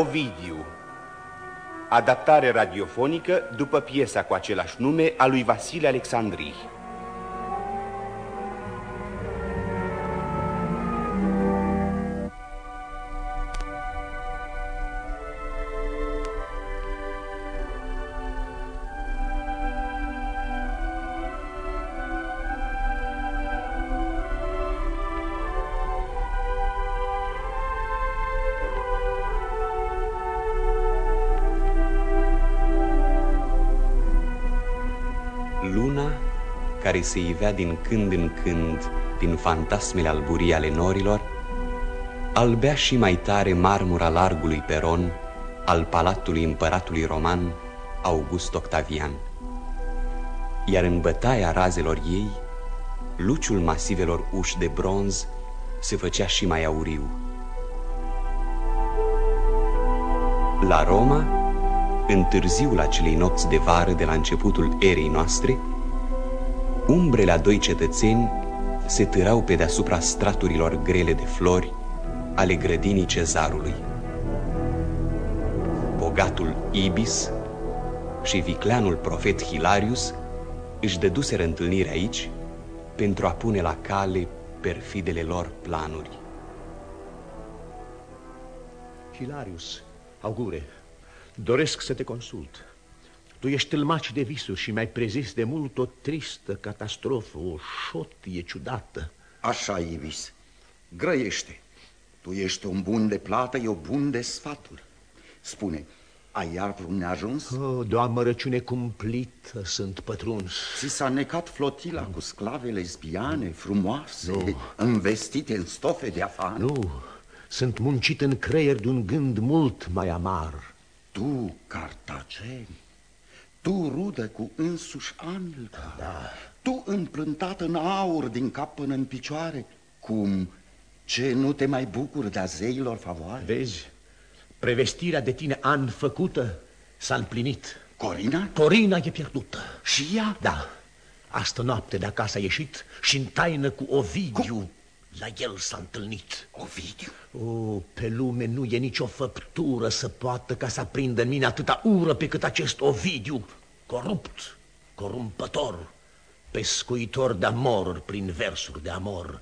Ovidiu. Adaptare radiofonică după piesa cu același nume a lui Vasile Alexandrii se ivea din când în când din fantasmele alburii ale norilor, albea și mai tare marmura largului peron al palatului împăratului roman August Octavian. Iar în bătaia razelor ei, luciul masivelor uși de bronz se făcea și mai auriu. La Roma, în târziul acelei nopți de vară de la începutul erei noastre, Umbrele a doi cetățeni se târau pe deasupra straturilor grele de flori ale grădinii cezarului. Bogatul Ibis și vicleanul profet Hilarius își dăduseră întâlnire aici pentru a pune la cale perfidele lor planuri. Hilarius, augure, doresc să te consult. Tu ești tâlmaci de visuri și mi-ai prezis de mult o tristă catastrofă, o șotie ciudată. Așa, Ibis, grăiește. Tu ești un bun de plată, eu bun de sfaturi. Spune, ai iar vreun neajuns? Oh, de o amărăciune cumplită sunt pătruns. Ți s-a necat flotila cu sclave lesbiane, frumoase, nu. învestite în stofe de afară? Nu, sunt muncit în creier de un gând mult mai amar. Tu, cartageni, tu rudă cu însuși Amilcar da. Tu împlântat în aur din cap până în picioare Cum? Ce nu te mai bucuri de-a zeilor favoare? Vezi, prevestirea de tine an făcută s-a împlinit Corina? Corina e pierdută Și ea? Da, astă noapte de acasă a ieșit și în taină cu Ovidiu cu... La el s-a întâlnit. Ovidiu? O, pe lume nu e nicio făptură să poată ca să aprindă în mine atâta ură pe cât acest Ovidiu Corupt, corumpător, pescuitor de amor prin versuri de amor.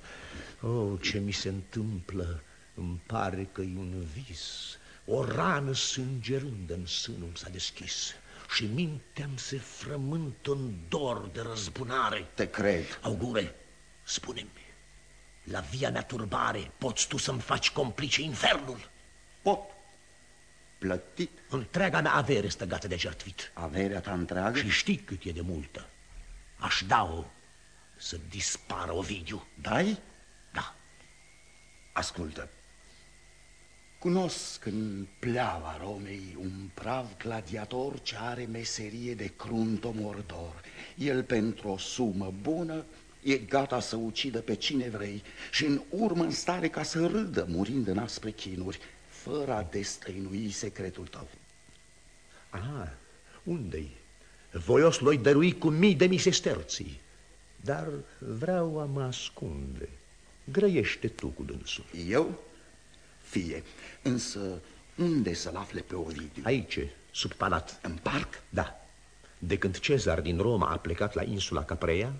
Oh, ce mi se întâmplă, îmi pare că e un vis. O rană sângerândă în sânul s-a deschis și mintea-mi se frământă în dor de răzbunare. Te cred. Augure, spune-mi la via mea turbare poți tu să-mi faci complice infernul? Pot. Plătit. Întreaga mea avere stă gata de jertvit. Averea ta întreagă? Și știi cât e de multă. Aș da-o să dispară Ovidiu. Dai? Da. Ascultă. Cunosc în pleaua Romei un prav gladiator ce are meserie de crunto mordor. El pentru o sumă bună e gata să ucidă pe cine vrei și în urmă în stare ca să râdă murind în aspre chinuri, fără a destăinui secretul tău. Ah, unde-i? Voios l dărui cu mii de misesterții, dar vreau a mă ascunde. Grăiește tu cu dânsul. Eu? Fie, însă unde să-l afle pe Ovidiu? Aici, sub palat. În parc? Da. De când Cezar din Roma a plecat la insula Capreia,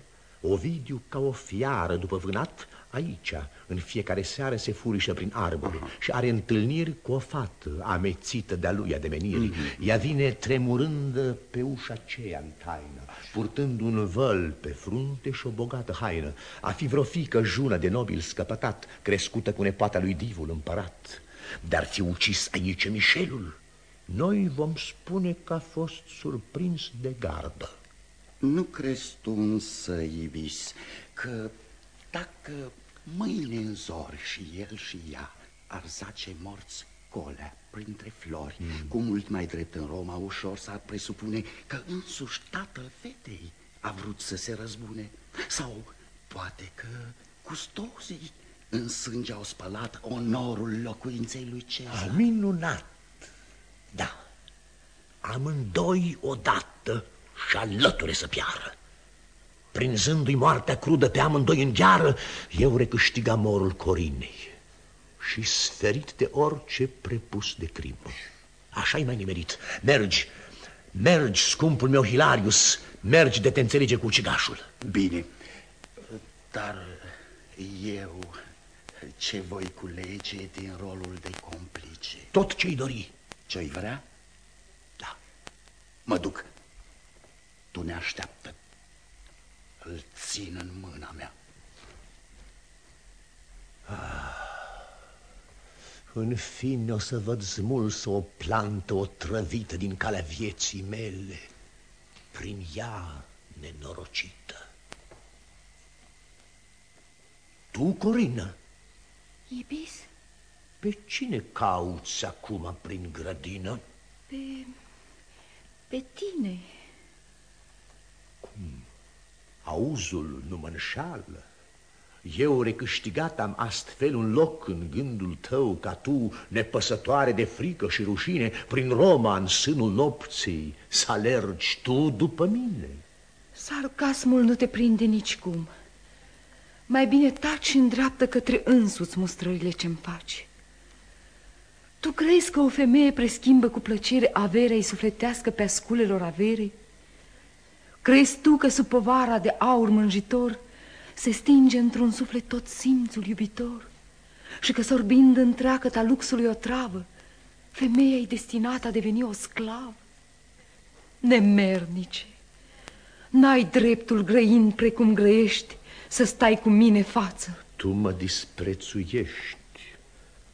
Ovidiu, ca o fiară după vânat, aici, în fiecare seară se furișă prin arbore Aha. și are întâlniri cu o fată amețită de-a lui ademenirii. Mm -hmm. Ea vine tremurând pe ușa aceea în taină, purtând un văl pe frunte și o bogată haină. A fi vreo fică jună de nobil scăpătat, crescută cu nepoata lui Divul împărat. Dar fi ucis aici Mișelul, noi vom spune că a fost surprins de gardă. Nu crezi tu însă, Ibis, că dacă mâine în zor și el și ea ar zace morți colea printre flori, mm. cu mult mai drept în Roma, ușor s-ar presupune că însuși tatăl fetei a vrut să se răzbune. Sau poate că custozii în sânge au spălat onorul locuinței lui Cezar. Minunat! Da, amândoi odată și alăture să piară. Prinzându-i moartea crudă pe amândoi în gheară, eu recâștig amorul Corinei. și sferit de orice prepus de crimă. Așa-i mai nimerit. Mergi, mergi, scumpul meu Hilarius, mergi de te înțelege cu ucigașul. Bine, dar eu ce voi culege din rolul de complice? Tot ce-i dori. Ce-i vrea? Da. Mă duc. Tu ne așteaptă. Îl țin în mâna mea. Ah. În fine o să văd smulsă o plantă otrăvită din calea vieții mele, prin ea nenorocită. Tu, Corina? Ibis? Pe cine cauți acum prin grădină? Pe... pe tine. Cum? Auzul nu mă înșală. Eu recâștigat am astfel un loc în gândul tău ca tu, nepăsătoare de frică și rușine, prin Roma în sânul nopții, să alergi tu după mine. Sarcasmul nu te prinde nicicum. Mai bine taci și îndreaptă către însuți mustrările ce-mi faci. Tu crezi că o femeie preschimbă cu plăcere averea îi sufletească pe asculelor averii? Crezi tu că sub povara de aur mânjitor se stinge într-un suflet tot simțul iubitor și că sorbind întreagăta luxului o travă, femeia e destinată a deveni o sclavă? Nemernice, n-ai dreptul grăind precum grăiești să stai cu mine față. Tu mă disprețuiești.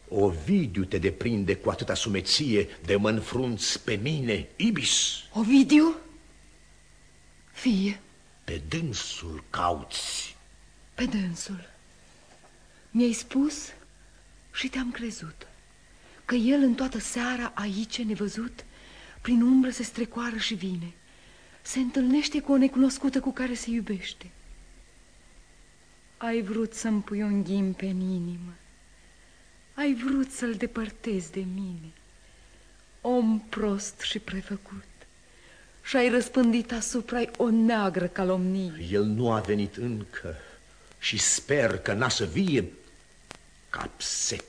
Ovidiu te deprinde cu atâta sumeție de mă înfrunți pe mine, Ibis. Ovidiu? Fie. Pe dânsul cauți. Pe dânsul. Mi-ai spus și te-am crezut că el în toată seara aici nevăzut, prin umbră se strecoară și vine. Se întâlnește cu o necunoscută cu care se iubește. Ai vrut să-mi pui un ghimpe în inimă. Ai vrut să-l depărtezi de mine. Om prost și prefăcut. Și ai răspândit asupra o neagră calomnie. El nu a venit încă și sper că n-a să vie cap sec.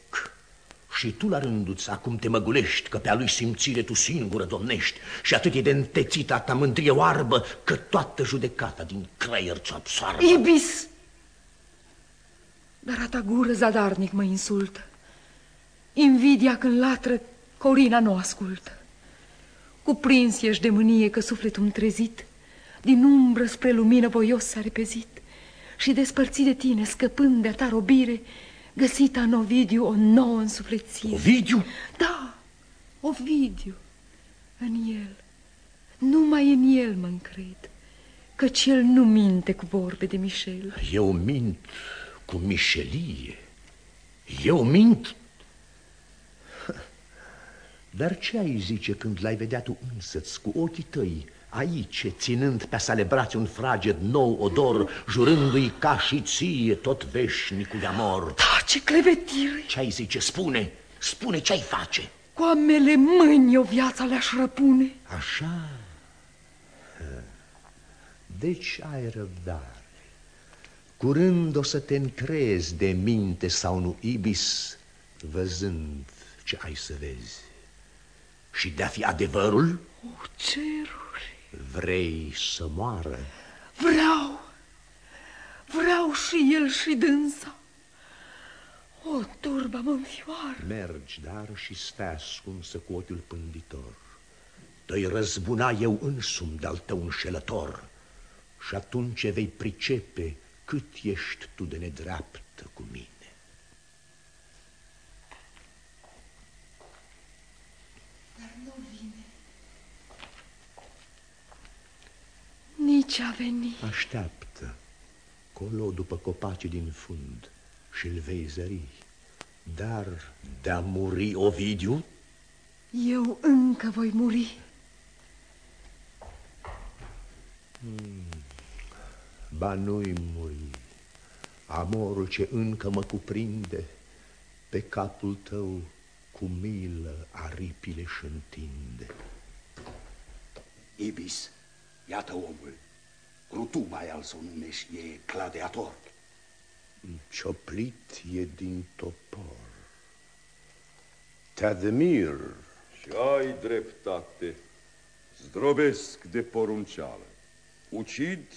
Și tu la rânduți acum te măgulești că pe-a lui simțire tu singură domnești și atât e de întețită ta mândrie oarbă că toată judecata din creier ți-o absoarbă. Ibis! Dar a ta gură zadarnic mă insultă. Invidia când latră, Corina nu ascultă. Cuprins ești de mânie că sufletul trezit, din umbră spre lumină voios s-a repezit și despărțit de tine, scăpând de-a ta robire, găsit în Ovidiu o nouă însuflețire. Ovidiu? Da, Ovidiu, în el, numai în el mă încred, căci el nu minte cu vorbe de Michel. Eu mint cu mișelie. Eu mint? Dar ce ai zice când l-ai vedea tu însăți cu ochii tăi, aici, ținând pe sale brațe un fraged nou odor, jurându-i ca și ție tot veșnicul de amor? Da, ce clevetire! Ce ai zice? Spune, spune ce ai face? Cu amele mâini o viața le-aș răpune. Așa? Deci ai răbdare. Curând o să te încrezi de minte sau nu, Ibis, văzând ce ai să vezi. Și de-a fi adevărul? O, ceruri! Vrei să moară? Vreau! Vreau și el și dânsa. O, turba mă înfioară. Mergi, dar și stai ascunsă cu ochiul pânditor. Te-i răzbuna eu însumi de-al tău înșelător. Și atunci vei pricepe cât ești tu de nedreaptă cu mine. Dar nu vine. Nici a venit. Așteaptă, colo după copacii din fund și îl vei zări. Dar de-a muri Ovidiu? Eu încă voi muri. Hmm. Ba nu-i muri. Amorul ce încă mă cuprinde, pe capul tău cu milă aripile și întinde. Ibis, iată omul. Rutuma al să o numești, e gladiator. Cioplit e din topor. Te admir. Și ai dreptate. Zdrobesc de porunceală. Ucid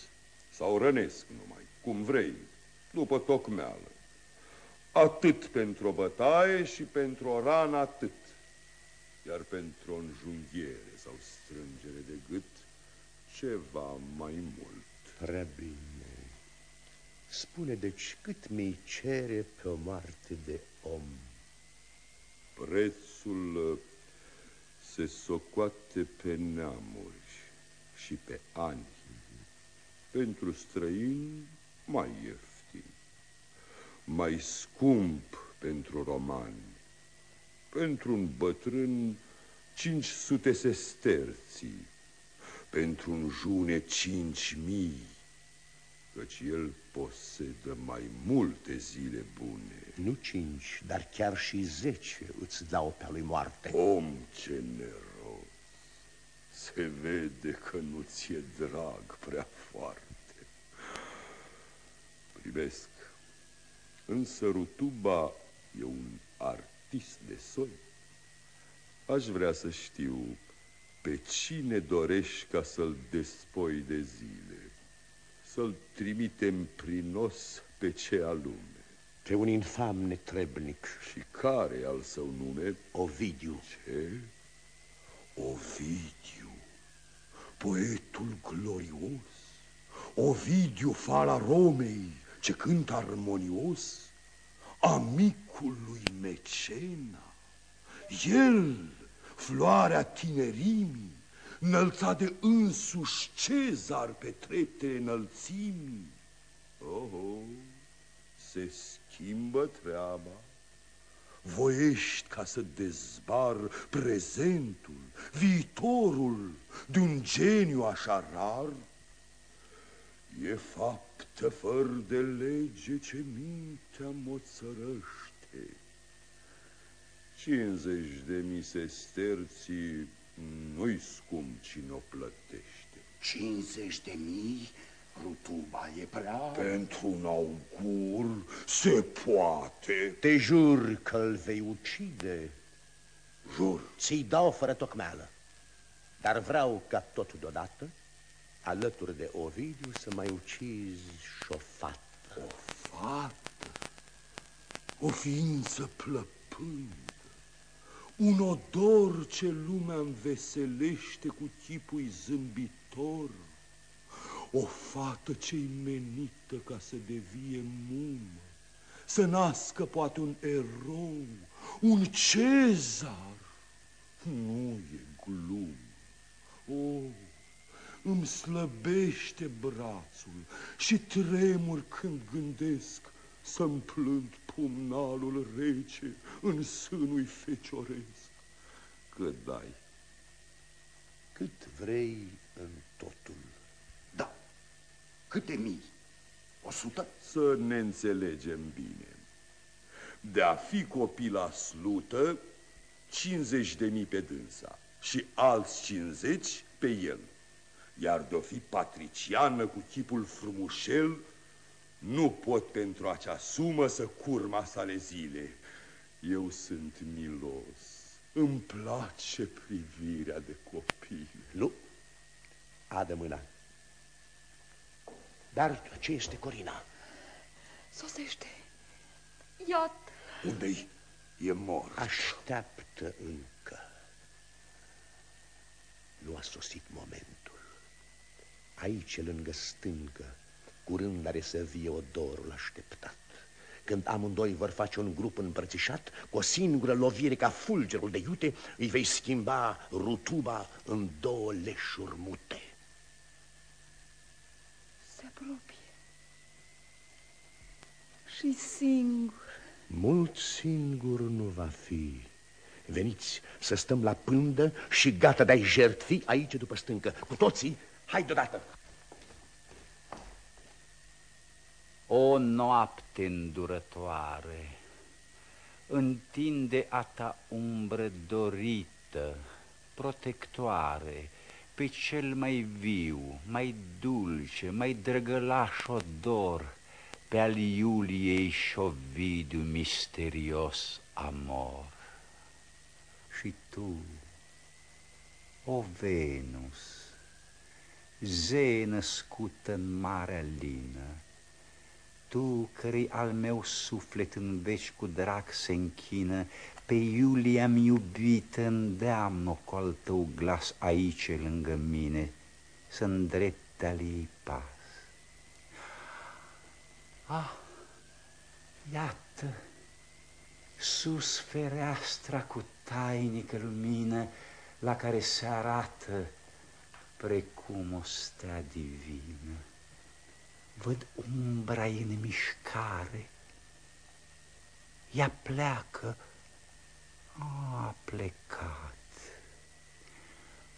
sau rănesc numai, cum vrei, după tocmeală. Atât pentru o bătaie și pentru o rană atât. Iar pentru o înjunghiere sau strângere de gât, ceva mai mult. Prea bine. Spune deci cât mi cere pe o moarte de om. Prețul uh, se socoate pe neamuri și pe ani. Pentru străini mai ieftin, mai scump pentru romani. Pentru un bătrân cinci sute sesterții, pentru un june cinci mii, căci el posedă mai multe zile bune. Nu cinci, dar chiar și zece îți dau pe lui moarte. Om generos, se vede că nu ți-e drag prea foarte. Privesc, însă Rutuba e un artist de soi. Aș vrea să știu pe cine dorești ca să-l despoi de zile, să-l trimitem prinos pe ce alume. Pe un infam netrebnic. Și care al său nume? Ovidiu. Ce? Ovidiu, poetul glorios, Ovidiu, fala Romei, ce cântă armonios, amicul lui Mecena, el, floarea tinerimii, înălțat de însuși Cezar pe treptele înălțimii. Oho, se schimbă treaba. Voiești ca să dezbar prezentul, viitorul de un geniu așa rar? E faptă fără de lege ce mintea moțărăște. Cincizeci de mii sesterții nu-i scump cine o plătește. Cincizeci de mii? Rutuba e prea... Pentru un augur se poate. Te jur că îl vei ucide. Jur. Ți-i dau fără tocmeală. Dar vreau ca tot deodată, alături de Ovidiu, să mai ucizi și o fată. O fată? O ființă plăpândă. Un odor ce lumea înveselește cu chipul zâmbitor. O fată ce-i menită ca să devie mumă, să nască poate un erou, un cezar. Nu e glum. O, îmi slăbește brațul și tremur când gândesc să-mi plânt pumnalul rece în sânul fecioresc. Că dai. Cât vrei în totul. Da. Câte mii? O sută? Să ne înțelegem bine. De a fi copila slută, 50 de mii pe dânsa și alți 50 pe el. Iar de-o fi patriciană cu chipul frumușel, nu pot pentru acea sumă să curma sale zile. Eu sunt milos. Îmi place privirea de copil. Nu? Adă mâna. Dar ce este Corina? Sosește. Iată. Unde-i? E mort. Așteaptă încă. Nu a sosit momentul. Aici, lângă stâncă, curând are să vie odorul așteptat. Când amândoi vor face un grup îmbrățișat, cu o singură lovire ca fulgerul de iute, îi vei schimba rutuba în două leșuri mute. Se apropie. Și singur. Mult singur nu va fi. Veniți să stăm la pândă și gata de-ai jertfi aici după stâncă. Cu toții, hai deodată! O noapte îndurătoare, întinde a ta umbră dorită, protectoare, pe cel mai viu, mai dulce, mai drăgălaș odor, pe al Iuliei și Șovidiu misterios amor. Și tu, o Venus, zei născută în marea lină, tu, cărei al meu suflet în veci cu drag se închină, pe Iulia-mi iubită îndeamnă cu al tău glas aici lângă mine, să îndrepte al ei pas. Ah, iată, sus fereastra cu tainică lumină, la care se arată precum o stea divină. Văd umbra în mișcare. Ea pleacă. A plecat.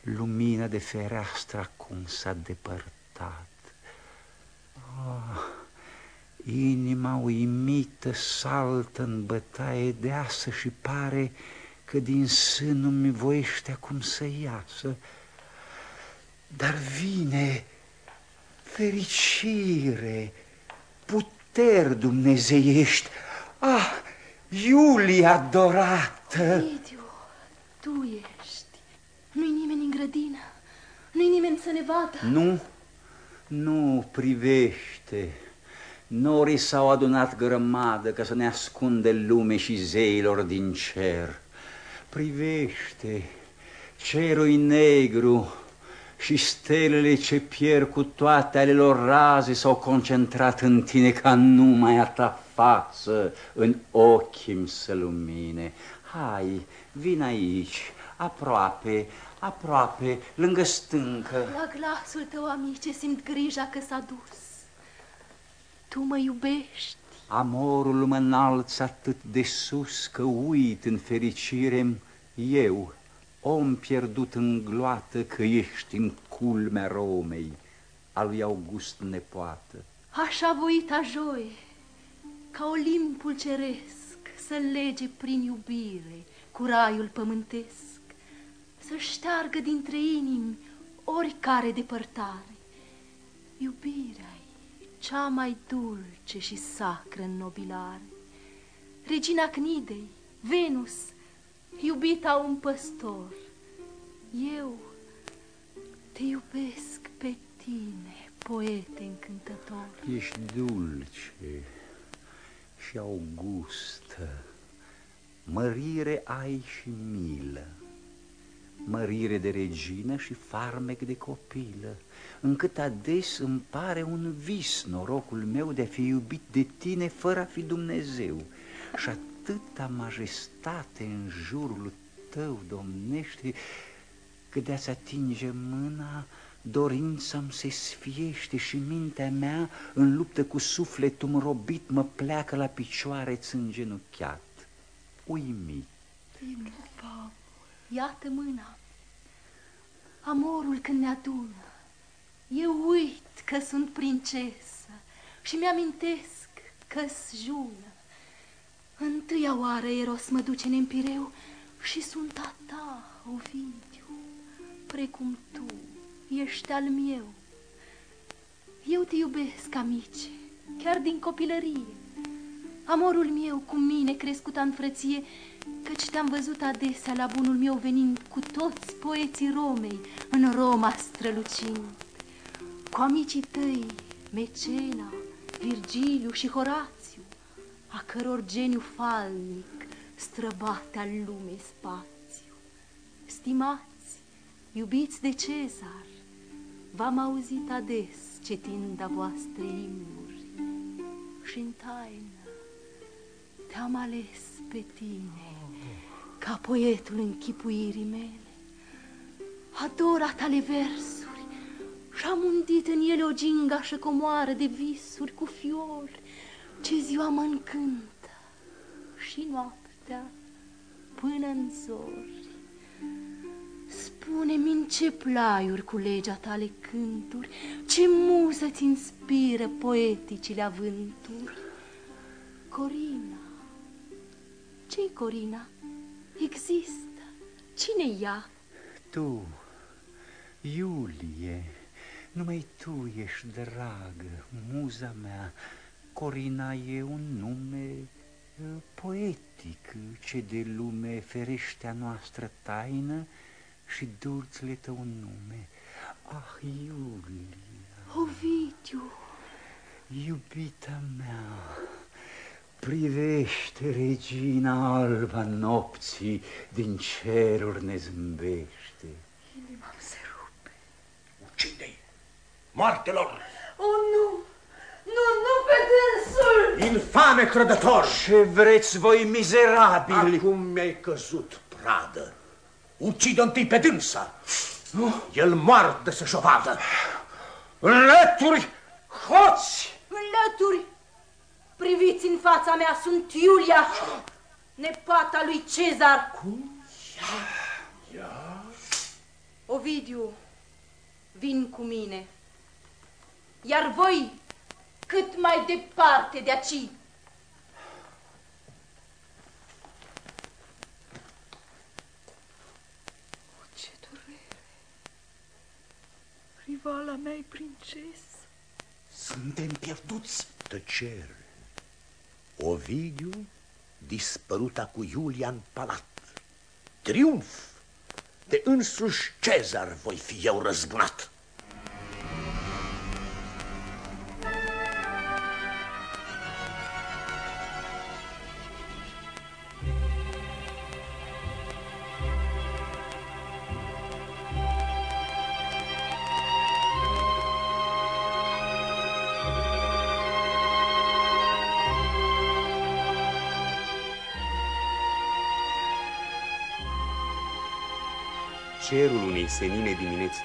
Lumina de fereastră acum s-a depărtat. Ah, inima uimită saltă în bătaie deasă și pare că din sânul mi voiește acum să iasă. Dar vine fericire, puteri dumnezeiești. Ah, Iulia adorată! Lidiu, tu ești. Nu-i nimeni în grădină. Nu-i nimeni să ne vadă. Nu, nu privește. Norii s-au adunat grămadă ca să ne ascunde lume și zeilor din cer. Privește, cerul negru, și stelele ce pierd cu toate ale lor raze s-au concentrat în tine ca numai a ta față în ochii să lumine. Hai, vin aici, aproape, aproape, lângă stâncă. La glasul tău, amice, simt grija că s-a dus. Tu mă iubești. Amorul mă înalță atât de sus că uit în fericire eu om pierdut în gloată că ești în culmea Romei, a lui August nepoată. Așa voita joie, ca Olimpul ceresc, să lege prin iubire cu raiul pământesc, să șteargă dintre inimi oricare depărtare. Iubirea cea mai dulce și sacră în nobilare. Regina Cnidei, Venus, iubita un păstor. Eu te iubesc pe tine, poete încântător. Ești dulce și augustă, mărire ai și milă, mărire de regină și farmec de copilă, încât ades îmi pare un vis norocul meu de a fi iubit de tine fără a fi Dumnezeu. Și atâta majestate în jurul tău domnește, că de-ați atinge mâna, dorința-mi se sfiește și mintea mea, în luptă cu sufletul robit, mă pleacă la picioare-ți îngenuchiat, uimit. Iată mâna, amorul când ne adună, eu uit că sunt prințesă și mi-amintesc că-s jună. Întâia oară Eros mă duce în Empireu și sunt a ta, Ovidiu, precum tu ești al meu. Eu te iubesc, amice, chiar din copilărie. Amorul meu cu mine crescut în frăție, căci te-am văzut adesea la bunul meu venind cu toți poeții Romei în Roma strălucind. Cu amicii tăi, Mecena, Virgiliu și Horat, a căror geniu falnic străbate al lumei spațiu. Stimați, iubiți de Cezar, v-am auzit ades citind a voastre imnuri și în taină te-am ales pe tine ca poetul închipuirii mele. Adora tale versuri și-am undit în ele o gingașă comoară de visuri cu fiori ce ziua mă încântă și noaptea până în zori. Spune-mi în ce plaiuri cu legea tale cânturi, ce muză ți inspiră poeticile avânturi. Corina, ce-i Corina? Există. Cine ea? Tu, Iulie, numai tu ești dragă, muza mea, Corina e un nume poetic ce de lume ferește a noastră taină și dulțele tău nume. Ah, Iulia! Ovidiu! Iubita mea, privește regina alba nopții, din ceruri ne zâmbește. Inima se rupe. Ucide-i! Moartelor! O, nu! Nu, nu pe dânsul! Infame crădător! Ce vreți voi, mizerabili? Acum mi-ai căzut pradă. Ucide întâi pe dânsa. Nu? El moartă să-și o vadă. Înlături, hoți! Înlături! Priviți în fața mea, sunt Iulia, nepoata lui Cezar. Cum? Ia, ia. Ovidiu, vin cu mine. Iar voi, cât mai departe de aici. Ce durere! Rivala mea princesă. Suntem pierduți. Tăcere. Ovidiu dispăruta cu Iulia în palat. Triumf! De însuși Cezar voi fi eu răzbunat.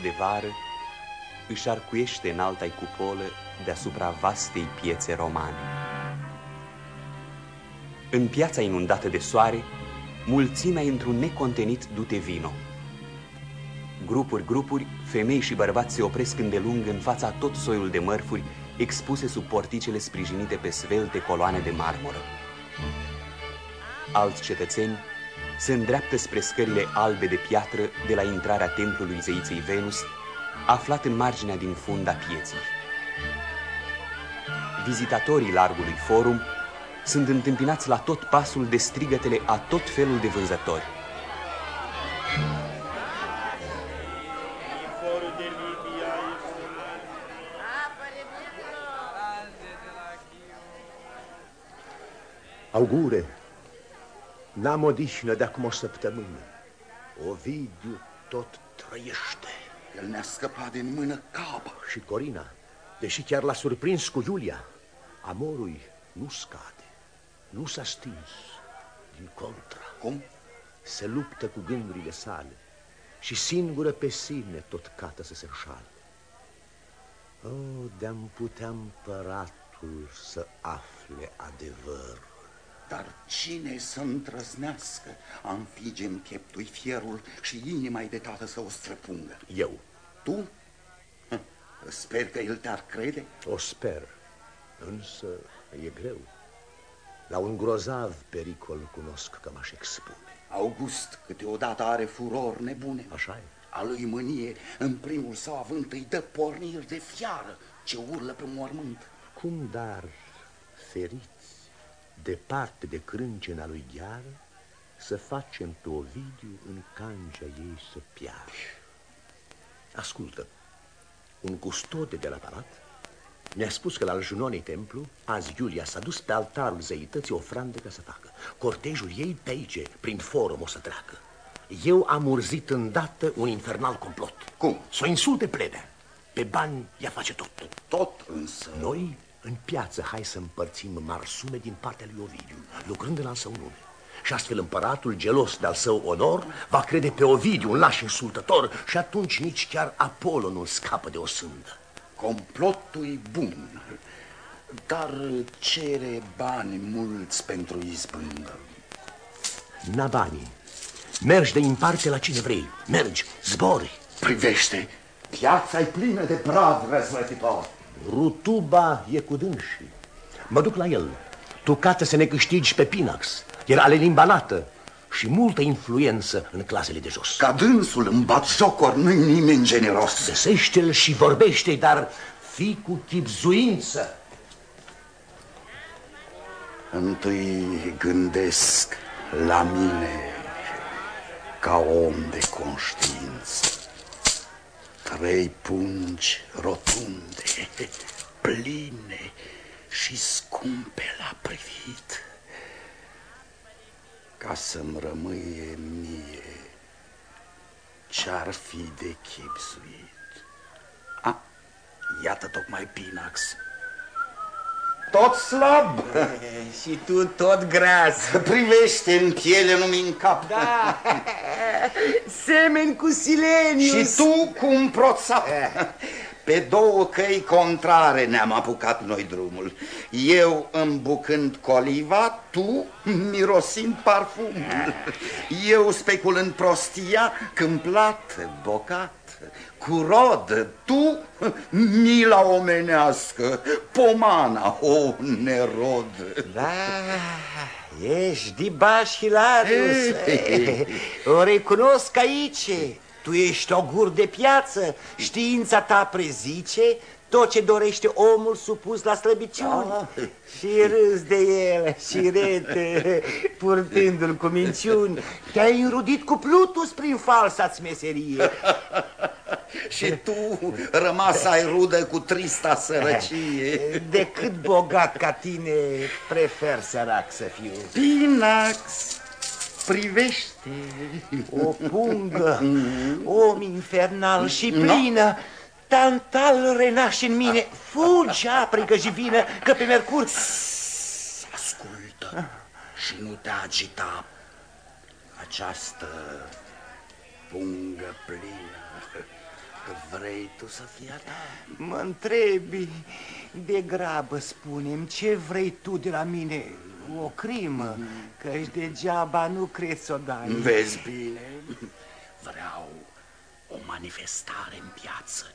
De vară își arcuiește în alta cupolă deasupra vastei piețe romane. În piața inundată de soare, mulțimea într-un necontenit dute vino. Grupuri, grupuri, femei și bărbați se opresc îndelung în fața tot soiul de mărfuri expuse sub porticele sprijinite pe svelte coloane de marmură. Alți cetățeni se îndreaptă spre scările albe de piatră de la intrarea templului zeiței Venus, aflat în marginea din funda pieții. Vizitatorii largului forum sunt întâmpinați la tot pasul de strigătele a tot felul de vânzători. Augure, n-am odihnă de acum o săptămână. Ovidiu tot trăiește. El ne-a scăpat din mână capa. Și Corina, deși chiar l-a surprins cu Iulia, amorul nu scade, nu s-a stins, din contra. Cum? Se luptă cu gândurile sale și singură pe sine tot cată să se înșale. Oh, de-am putea împăratul să afle adevărul. Dar cine să întrăznească a înfige în pieptui fierul și inima de tată să o străpungă? Eu. Tu? Hă, Sper că el te-ar crede. O sper, însă e greu. La un grozav pericol cunosc că m-aș expune. August câteodată are furori nebune. Așa e. A lui mânie, în primul său avânt, îi dă porniri de fiară ce urlă pe mormânt. Cum dar, feriți, departe de crâncena lui gheară, să facem pe Ovidiu în cangea ei să piară. Ascultă, un custode de la palat mi-a spus că la Junonii templu, azi Iulia s-a dus pe altarul zeității ofrandă ca să facă. Cortejul ei pe aici, prin forum o să treacă. Eu am urzit îndată un infernal complot. Cum? Să o insulte plebea. Pe bani ea face tot. Tot însă... Noi, în piață, hai să împărțim mari sume din partea lui Ovidiu, lucrând în al său nume. Și astfel împăratul, gelos de-al său onor, va crede pe Ovidiu un laș insultător și atunci nici chiar Apollo nu scapă de o sândă. Complotul e bun, dar cere bani mulți pentru izbândă. N-a banii. Mergi de imparte la cine vrei. Mergi, zbori. Privește, piața e plină de brav răzvrătitori. Rutuba e cu dânsii. Mă duc la el. Tu cată să ne câștigi pe Pinax. El are limba lată și multă influență în clasele de jos. Ca dânsul în bat jocor nu-i nimeni generos. Găsește-l și vorbește, dar fii cu chipzuință. Întâi gândesc la mine ca om de conștiință. Trei pungi rotunde, pline și scumpe la privit, ca să-mi rămâie mie ce-ar fi de chipsuit. A, iată tocmai Pinax. Tot slab. Și tu tot gras. Privește în piele, nu-mi în cap. Da. Semeni cu Silenius. Și tu cu un proțap. Pe două căi contrare ne-am apucat noi drumul. Eu îmbucând coliva, tu mirosind parfumul. Eu speculând prostia, câmplat, bocat, cu rod, tu mila omenească, pomana, o nerod. Da, ești Dibaș Hilarius. O recunosc aici. Tu ești o gur de piață, știința ta prezice tot ce dorește omul supus la slăbiciuni. Da. Și râs de el și rete, purtându-l cu minciuni. Te-ai înrudit cu Plutus prin falsa-ți meserie. și tu rămas ai rudă cu trista sărăcie. Decât bogat ca tine, prefer sărac să fiu. Pinax, privește. O pungă, om infernal și plină, Tantal renașe în mine, fugi aprigă și vină, că pe Mercur... Ascultă și nu te agita această pungă plină. Că vrei tu să fii a ta? Mă întrebi, de grabă spunem, ce vrei tu de la mine? O crimă, mm -hmm. că-și degeaba nu crezi să o dai. Vezi bine, vreau o manifestare în piață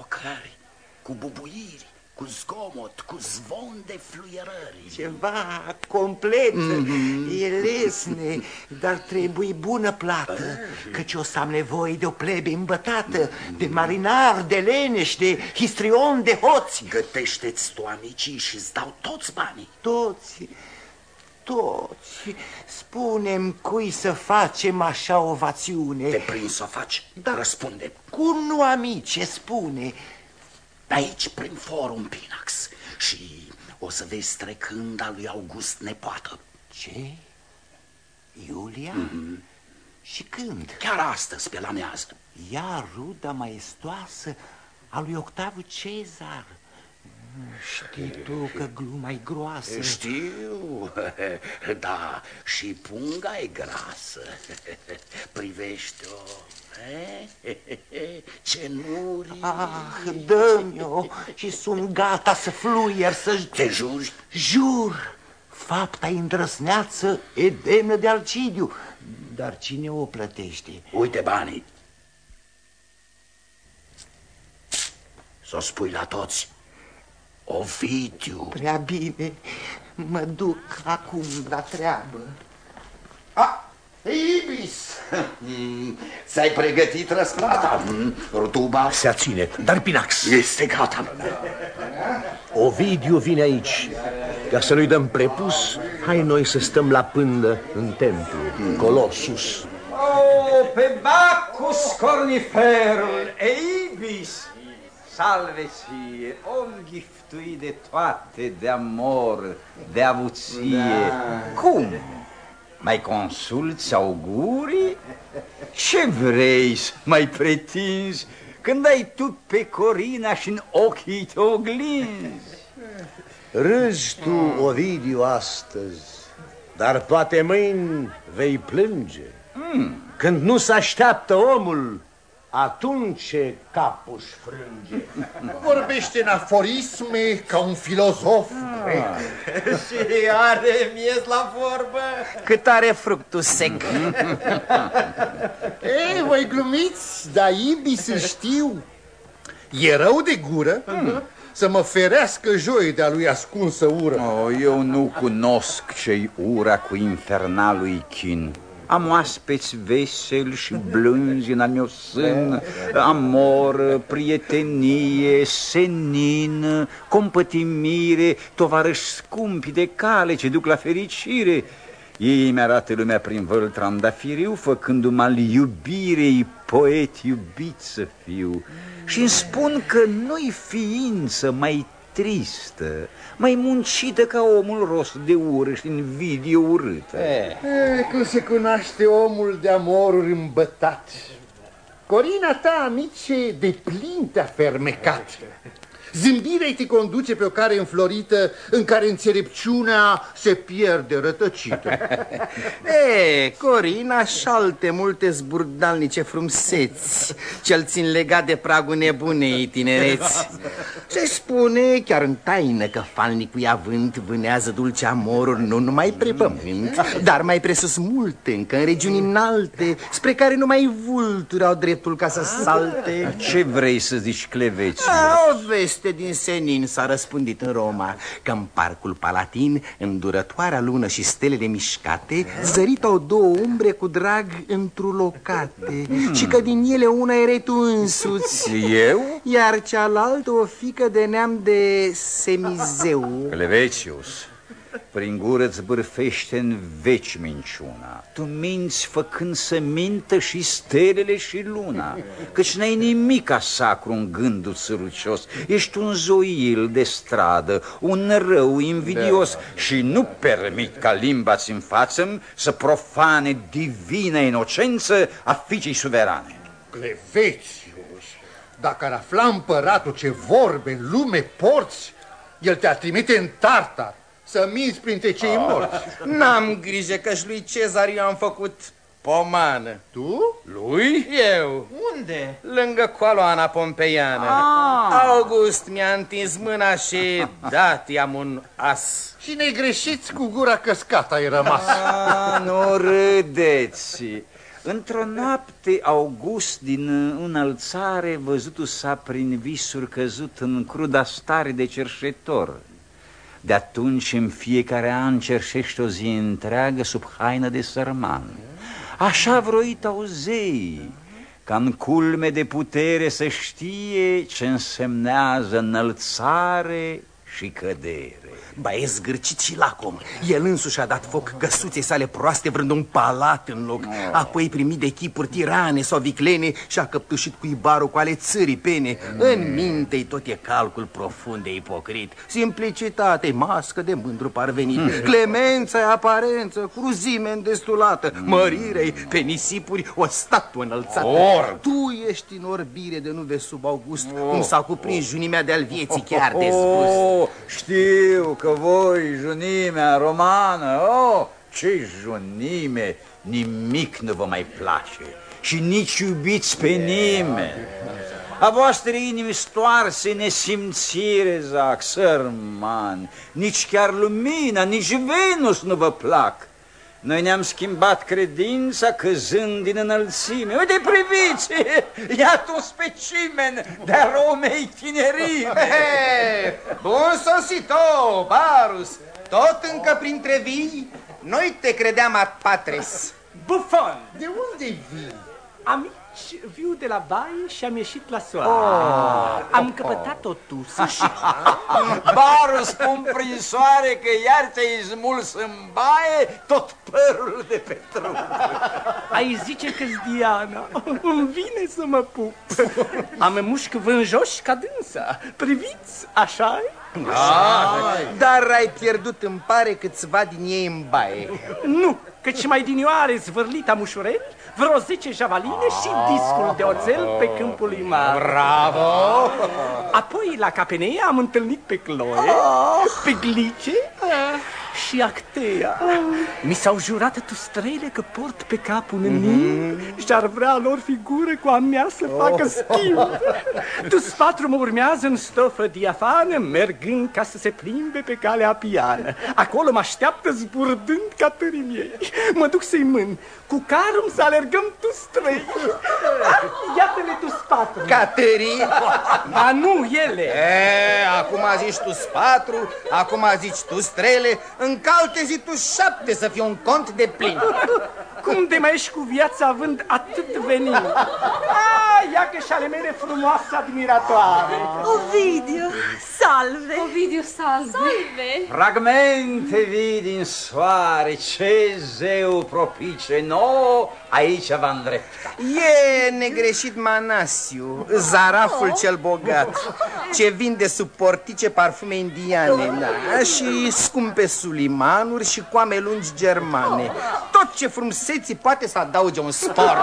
cu ocări, cu bubuiri, cu zgomot, cu zvon de fluierări. Ceva complet, mm -hmm. e lesne, dar trebuie bună plată, căci o să am nevoie de o plebe îmbătată, mm -hmm. de marinar, de leneș, de histrion, de hoți. Gătește-ți tu amicii și-ți dau toți banii. Toți, toți. Spunem cui să facem așa ovațiune. Te prins să o faci? Da. Răspunde. Cum nu, amice, spune? Aici, prin forum Pinax. Și o să vezi trecând al lui August nepoată. Ce? Iulia? Mm -hmm. Și când? Chiar astăzi, pe la mează. Ea, ruda maestoasă a lui Octaviu Cezar. Știi tu că gluma e groasă. Știu, da, și punga e grasă. Privește-o Ce nuri Ah, dă-mi-o și sunt gata să fluier, să... Te juri? Jur, fapta îndrăsneață e demnă de alcidiu. Dar cine o plătește? Uite banii. Să o spui la toți Ovidiu. Prea bine, mă duc acum la treabă. A, Ibis, ți-ai pregătit răsplata? Rutuba? Se aține, dar Pinax. Este gata. Ovidiu vine aici. Ca să nu-i dăm prepus, hai noi să stăm la pândă în templu, hmm. Colosus. Oh, pe Bacchus corniferul, Ibis, salve ție, om giftui de toate, de amor, de avuție. Da. Cum? Mai consulți augurii? Ce vrei să mai pretinzi când ai tu pe Corina și în ochii te oglinzi? Râzi tu, Ovidiu, astăzi, dar poate mâini vei plânge. Mm. Când nu se așteaptă omul atunci capul își frânge. Vorbește în aforisme ca un filozof grec. Și are miez la vorbă. Cât are fructul sec. Ei, voi glumiți, dar ibi să știu. E rău de gură hmm. să mă ferească joi de-a lui ascunsă ură. Oh, eu nu cunosc ce-i ura cu infernalul chin. Am oaspeți veseli și blânzi în al meu sân, amor, prietenie, senin, compătimire, tovarăși scumpi de cale ce duc la fericire. Ei mi-arată lumea prin văl trandafiriu, făcându-mă al iubirei poet iubit să fiu. Și îmi spun că nu-i ființă mai tristă, mai muncită ca omul rost de ură și invidie urâtă. E, cum se cunoaște omul de amoruri îmbătat? Corina ta, amice, de plin te-a fermecat. Zâmbirea te conduce pe o care înflorită în care înțelepciunea se pierde rătăcită. e, Corina și alte multe zburdalnice frumseți ce-l țin legat de pragul nebunei tinereți. Se spune chiar în taină că falnicul avânt vânează dulce amoruri nu numai pre pământ, dar mai presus mult încă în regiuni înalte, spre care numai vulturi au dreptul ca să salte. Ce vrei să zici, cleveți? A, o veste veste din senin s-a răspândit în Roma Că în parcul Palatin, îndurătoarea lună și stelele mișcate Zăritau două umbre cu drag întrulocate hmm. Și că din ele una erai tu însuți Eu? Iar cealaltă o fică de neam de semizeu Clevecius prin gură îți bârfește în veci minciuna. Tu minți făcând să mintă și stelele și luna. Căci n-ai nimic sacru în gândul sărucios. Ești un zoil de stradă, un rău invidios. Da. Și nu permit ca limba-ți în față Să profane divina inocență a fiicei suverane. Clevecius, dacă ar afla împăratul ce vorbe în lume porți El te-ar trimite în Tartar să minți printre cei ah. morți. N-am grijă că-și lui Cezar eu am făcut pomană. Tu? Lui? Eu. Unde? Lângă coloana pompeiană. Ah. August mi-a întins mâna și dat i-am un as. Și negreșiți cu gura căscată ai rămas. Ah, nu râdeți. Într-o noapte, August din înălțare, văzutul s-a prin visuri căzut în cruda stare de cerșetor. De atunci în fiecare an cerșește o zi întreagă sub haină de sărman. Așa vroit au zei, ca în culme de putere să știe ce însemnează înălțare și cădere. Ba e zgârcit și lacom. El însuși a dat foc găsuței sale proaste vrând un palat în loc. Oh. Apoi primit de chipuri tirane sau viclene și a căptușit cu ibarul cu ale țării pene. Mm. În minte tot e calcul profund de ipocrit. Simplicitate, mască de mândru parvenit. Mm. Clemența e aparență, cruzime îndestulată. Mm. Mărirei pe nisipuri o statuă înălțată. Or. Tu ești în orbire de nuve sub August, oh. cum s-a cuprins oh. junimea de-al vieții chiar de spus. Oh. Știu că voi, junimea romană, oh, ce junime, nimic nu vă mai place și nici iubiți pe nimeni. A voastră inimi stoarse nesimțire, zac, sărman, nici chiar lumina, nici Venus nu vă plac. Noi ne-am schimbat credința căzând din înălțime. Uite, priviți, iată un specimen de Romei tinerime. Hey, bun sosit, oh, Barus, tot încă printre vii? Noi te credeam at patres. Bufon! De unde vii? Amic viu de la baie și am ieșit la soare. Oh, am căpătat o tusă și... Barul spun prin soare că iar te-ai smuls în baie tot părul de pe trup. Ai zice că Diana, îmi vine să mă pup. Am mușc vânjoși ca dânsa. Priviți, așa -i? Dar ai pierdut, îmi pare, câțiva din ei în baie. Nu, căci mai din ioare zvârlit am ușurel vreo 10 javaline și discul de oțel pe câmpul mare. Bravo! Apoi la Capenea am întâlnit pe Chloe, pe Glice și Actea. Mi s-au jurat tustrele că port pe capul un mm -hmm. și ar vrea lor figură cu a mea să facă schimb. Tu patru mă urmează în stofă diafană, mergând ca să se plimbe pe calea piană. Acolo mă așteaptă zburdând ca tării miei. Mă duc să-i mân. Cu carul să alergăm tu străi. Iată-le tu patru. Caterii? Ba nu, ele. E, acum zici tu patru, acum zici tu strele, În calte zi tu șapte să fie un cont de plin. Cum de mai ești cu viața având atât venin? Ah, ia că și ale mele frumoase admiratoare. Ovidiu, salve! Ovidiu, salve! Salve! Fragmente vii din soare, ce zeu propice nouă, aici vă îndrepta. E negreșit Manasiu, zaraful cel bogat, ce vinde sub portice parfume indiane, da, și scumpe sulimanuri și coame lungi germane. Tot ce frumuseții poate să adauge un spor.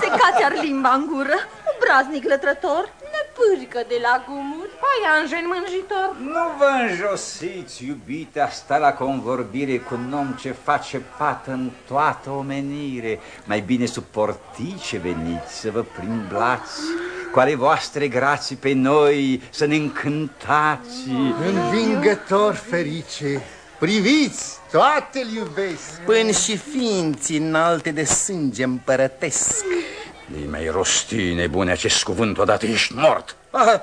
Secați ar limba în gură, obraznic lătrător, nepârcă de la gumuri, paianjen mânjitor. Nu vă înjosiți, iubite, asta la convorbire cu un om ce face pată în toată omenire. Mai bine sub portice veniți să vă primblați, cu ale voastre grații pe noi să ne încântați. Învingător ferice, priviți, toate-l iubesc. Până și ființii înalte de sânge împărătesc. Ei mai rosti, nebune, acest cuvânt, odată ești mort. Ah,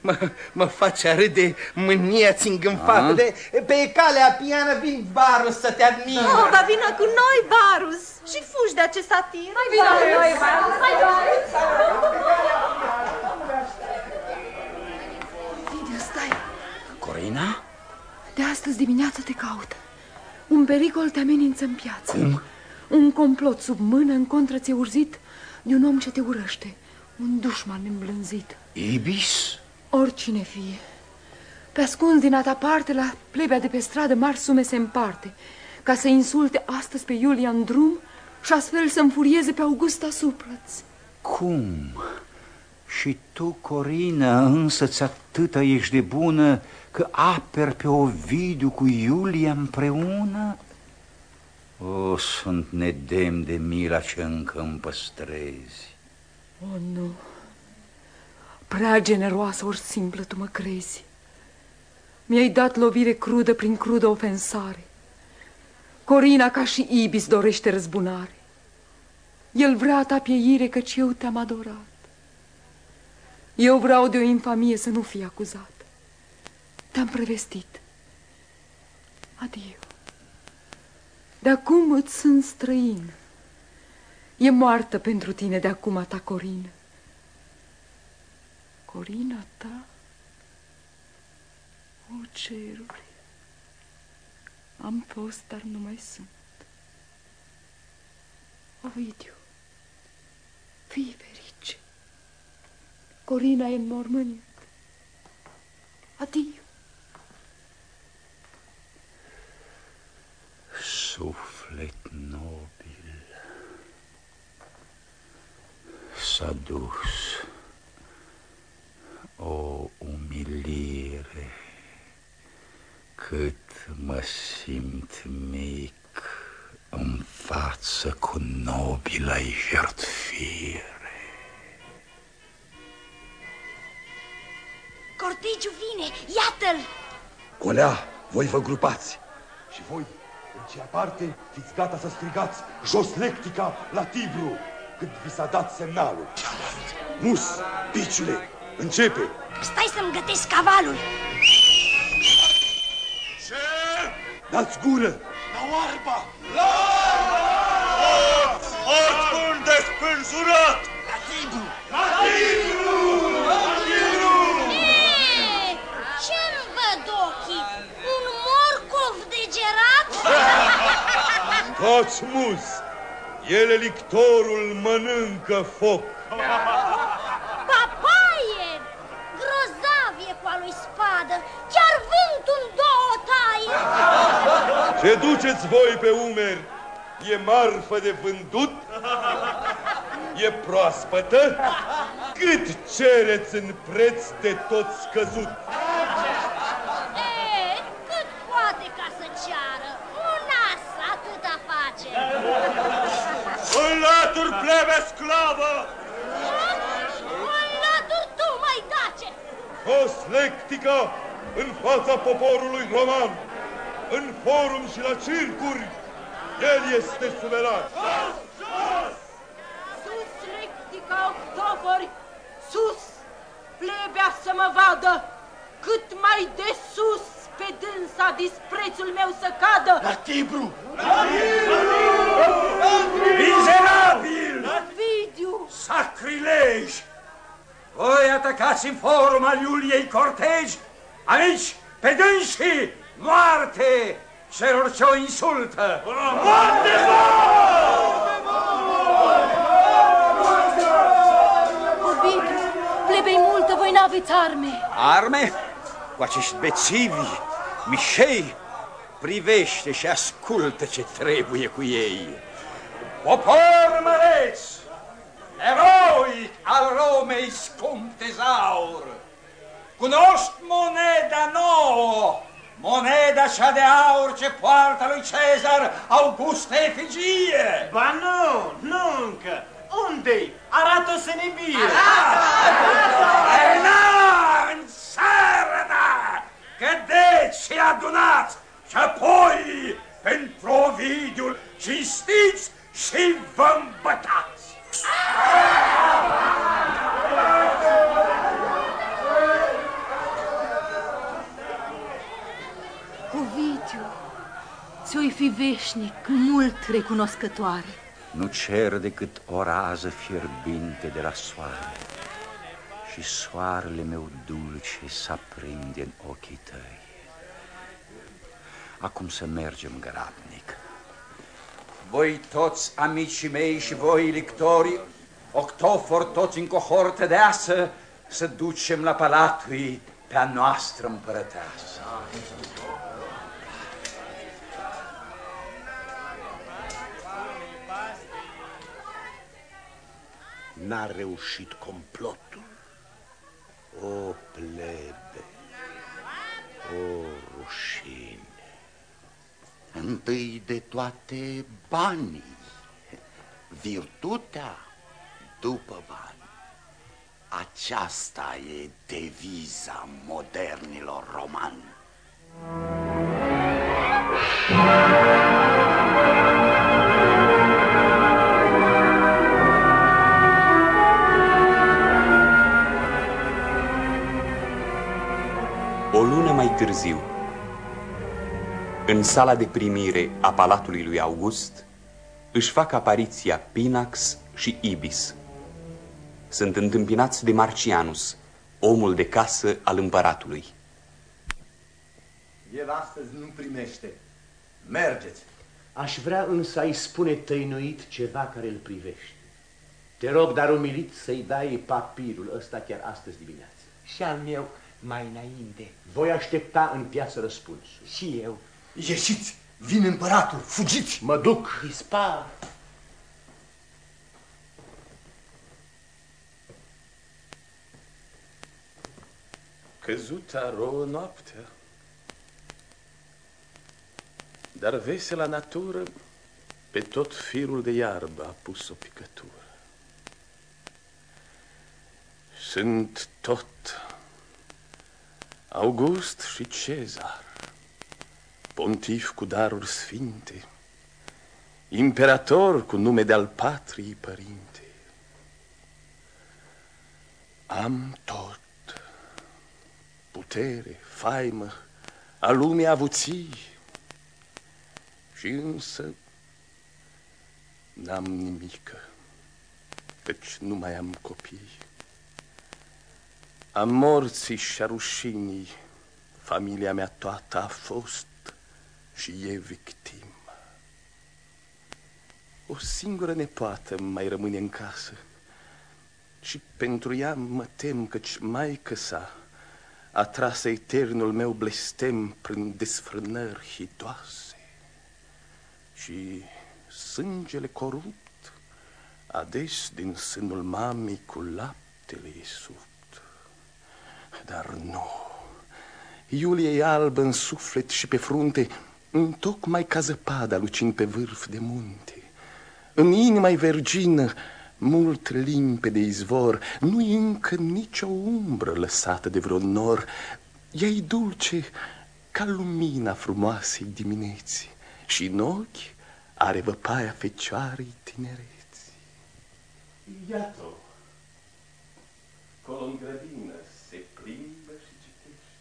mă, mă face a râde mânia ți îngânfată de Pe calea piană vin Barus să te admir Oh, dar vină cu noi, Barus, și fugi de acest satir. Hai, vină cu noi, Barus, hai, Barus. Ovidiu, stai! Corina? De astăzi dimineață te caută. Un pericol te amenință în piață. Cum? Un complot sub mână în contră ți urzit de un om ce te urăște. Un dușman îmblânzit. Ibis? Oricine fie. Pe ascuns din a ta parte, la plebea de pe stradă, mari sume se împarte, ca să insulte astăzi pe Iulia în drum și astfel să înfurieze pe Augusta Suprăț. Cum? Și tu, Corina, însă-ți atâta ești de bună că aper pe Ovidiu cu Iulia împreună? O, sunt nedemn de mila ce încă îmi păstrezi. O, nu. Prea generoasă ori simplă tu mă crezi. Mi-ai dat lovire crudă prin crudă ofensare. Corina ca și Ibis dorește răzbunare. El vrea a ta pieire căci eu te-am adorat. Eu vreau de o infamie să nu fii acuzat. Te-am prevestit. Adio. De acum îți sunt străin. E moartă pentru tine de acum ta Corina. Corina ta? O ceruri. Am fost, dar nu mai sunt. Ovidiu, fii ferice. Corina e în mormânt. Adio. Suflet nobil s-a dus o umilire cât mă simt mic în față cu nobila jertfire. Cortegiu vine, iată-l! Colea, voi vă grupați. Și voi, în cea parte, fiți gata să strigați jos lectica la Tibru, când vi s-a dat semnalul. Mus, piciule, începe! Stai să-mi gătesc cavalul! Ce? Dați gură! La oarba! La oarba! Oricum despânzurat! La Tibru! La Tibru! La Tibru! Ce-mi văd ochii? Un morcov degerat? Toți mus! Ele lictorul mănâncă foc. Papaie! Grozav e cu a lui spadă! Chiar vântul în două taie! Ce duceți voi pe umeri? E marfă de vândut? E proaspătă? Cât cereți în preț de tot scăzut? E, cât poate ca să ceară? Un as atâta face! Înlături plebe sclavă! Înlături tu, mai dace! Oslectica în fața poporului roman, în forum și la circuri, el este suveran. Sus, rectica octofori, sus, plebea să mă vadă, cât mai de sus pe dâns dânsa disprețul meu să cadă! La Tibru! Mizerabil! Ovidiu! Sacrilej! Voi atacați în forum al Iuliei Cortej? Aici, pe dânsii, moarte celor ce o insultă! Moarte Ovidiu, plebei multă, voi n-aveți arme. Arme? Cu acești bețivi, mișei, privește și ascultă ce trebuie cu ei. Popor măreț, eroi al Romei scump tezaur, cunoști moneda nouă, moneda cea de aur ce poartă lui Cezar Augusta Efigie. Ba nu, nu încă. Unde-i? Arată-o să ne vie. În țară, cădeți și adunați și apoi pentru Ovidiul cinstiți și vă îmbătați. Ovidiu, ți-o fi veșnic, mult recunoscătoare. Nu cer decât o rază fierbinte de la soare și soarele meu dulce să aprinde în ochii tăi. Acum să mergem grabnic. Voi toți, amicii mei și voi, lictorii, octofor toți în cohortă de asă, să ducem la palatului pe a noastră împărăteasă. N-a reușit complotul. O plebe, o rușine. Întâi de toate banii, virtutea după bani. Aceasta e deviza modernilor romani. O lună mai târziu, în sala de primire a palatului lui August, își fac apariția Pinax și Ibis. Sunt întâmpinați de Marcianus, omul de casă al împăratului. El astăzi nu primește. Mergeți. Aș vrea însă ai spune tăinuit ceva care îl privește. Te rog, dar umilit, să-i dai papirul ăsta chiar astăzi dimineață. Și al meu mai înainte. Voi aștepta în piață răspunsul. Și eu. Ieșiți! Vine împăratul! Fugiți! Mă duc! Dispar! Căzuta rouă noaptea, dar vesela natură pe tot firul de iarbă a pus o picătură. Sunt tot August și Cezar, pontif cu daruri sfinte, imperator cu nume de-al patriei părinte. Am tot putere, faimă, a lumii avuții și însă n-am nimică, căci nu mai am copii. A morții și a rușinii, familia mea toată a fost și e victimă. O singură nepoată mai rămâne în casă și pentru ea mă tem căci mai sa a tras eternul meu blestem prin desfrânări hidoase și sângele corupt ades din sânul mamei cu laptele e subt. Dar nu, Iulie e albă în suflet și pe frunte, tocmai ca zăpada lucind pe vârf de munte. În inima vergină, mult limpede izvor, nu-i încă nicio umbră lăsată de vreun nor. ea dulce ca lumina frumoasei dimineții și în ochi are văpaia fecioarei tinereții. Iată, colo în grădină se plimbă și citește.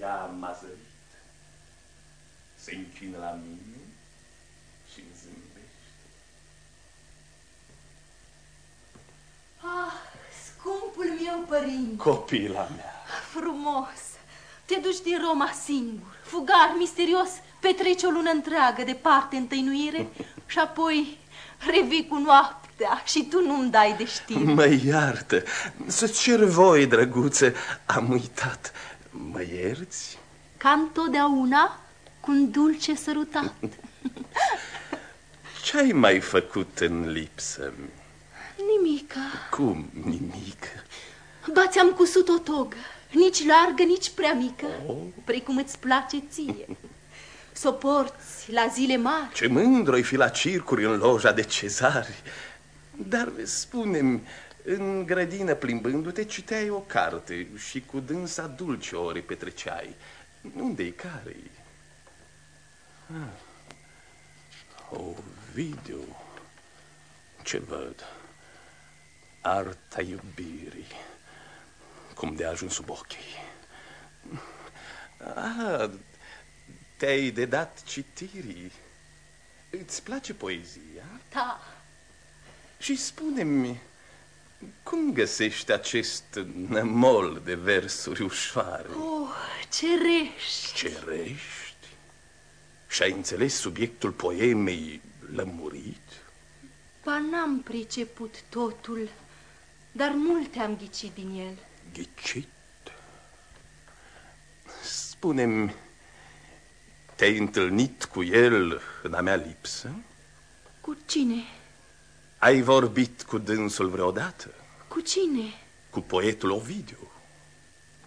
Ea m-a zărit. Se închină la mine și îmi zâmbește. Ah, scumpul meu părinte, Copila mea. frumos. Te duci din Roma singur, fugar, misterios, petreci o lună întreagă departe în tăinuire și apoi revii cu noaptea și tu nu-mi dai de știri. Mă iartă. Să-ți cer voi, drăguță, am uitat. Mă ierți? Ca întotdeauna, cu un dulce sărutat. Ce-ai mai făcut în lipsă? Nimica. Cum nimic? Ba ți-am cusut o togă, nici largă, nici prea mică, precum îți place ție. S-o porți la zile mari. Ce mândru fi la circuri în loja de cezari. Dar spune-mi, în grădină plimbându-te, citeai o carte și cu dânsa dulce ore petreceai. Unde-i care-i? Ah. Ovidiu, ce văd? Arta iubirii, cum de ajuns sub ochii. Ah, te-ai de dat citirii. Îți place poezia? Da, Și spune-mi, cum găsești acest nămol de versuri ușoare? oh, cerești. Cerești? Și ai înțeles subiectul poemei lămurit? Ba n-am priceput totul, dar multe am ghicit din el. Ghicit? Spune-mi, te-ai întâlnit cu el în a mea lipsă? Cu cine? Ai vorbit cu dânsul vreodată? Cu cine? Cu poetul Ovidiu?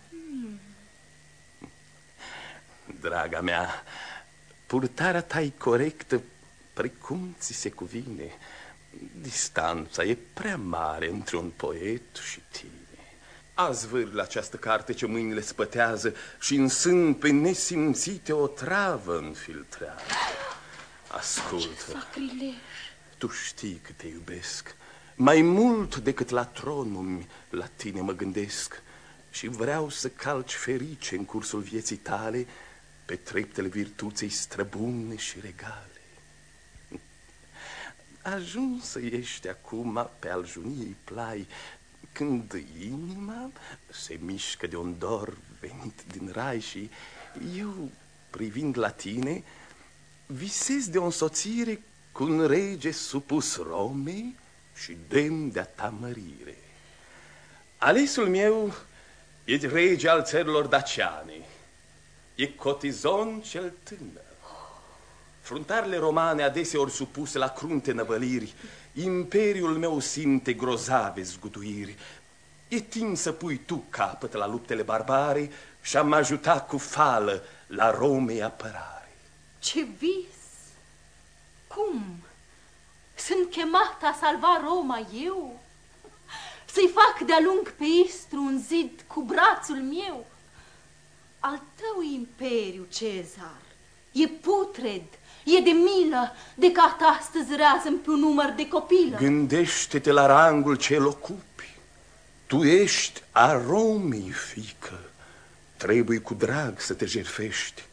Hmm. Draga mea, purtarea ta e corectă precum ți se cuvine. Distanța e prea mare între un poet și tine. Azi vâr la această carte ce mâinile spătează și în sân pe nesimțite o travă înfiltrează. Ascultă, Sacrilej. Tu știi că te iubesc. Mai mult decât la tronul la tine mă gândesc și vreau să calci ferice în cursul vieții tale pe treptele virtuței străbune și regale. Ajuns să ești acum pe al juniei plai, când inima se mișcă de un dor venit din rai și eu, privind la tine, visez de o însoțire cu un rege supus Romei și demn de-a ta mărire. Alesul meu e rege al țărilor daciane, e cotizon cel tânăr. Fruntarele romane adeseori supuse la crunte năvăliri, imperiul meu simte grozave zguduiri. E timp să pui tu capăt la luptele barbare și am ajutat cu fală la Romei apărare. Ce vis! Cum? Sunt chemată a salva Roma eu? Să-i fac de-a lung pe istru un zid cu brațul meu? Al tău imperiu, Cezar, e putred, e de milă, de cata astăzi rează pe un număr de copilă. Gândește-te la rangul ce îl ocupi. Tu ești a Romei, fică. Trebuie cu drag să te jerfești.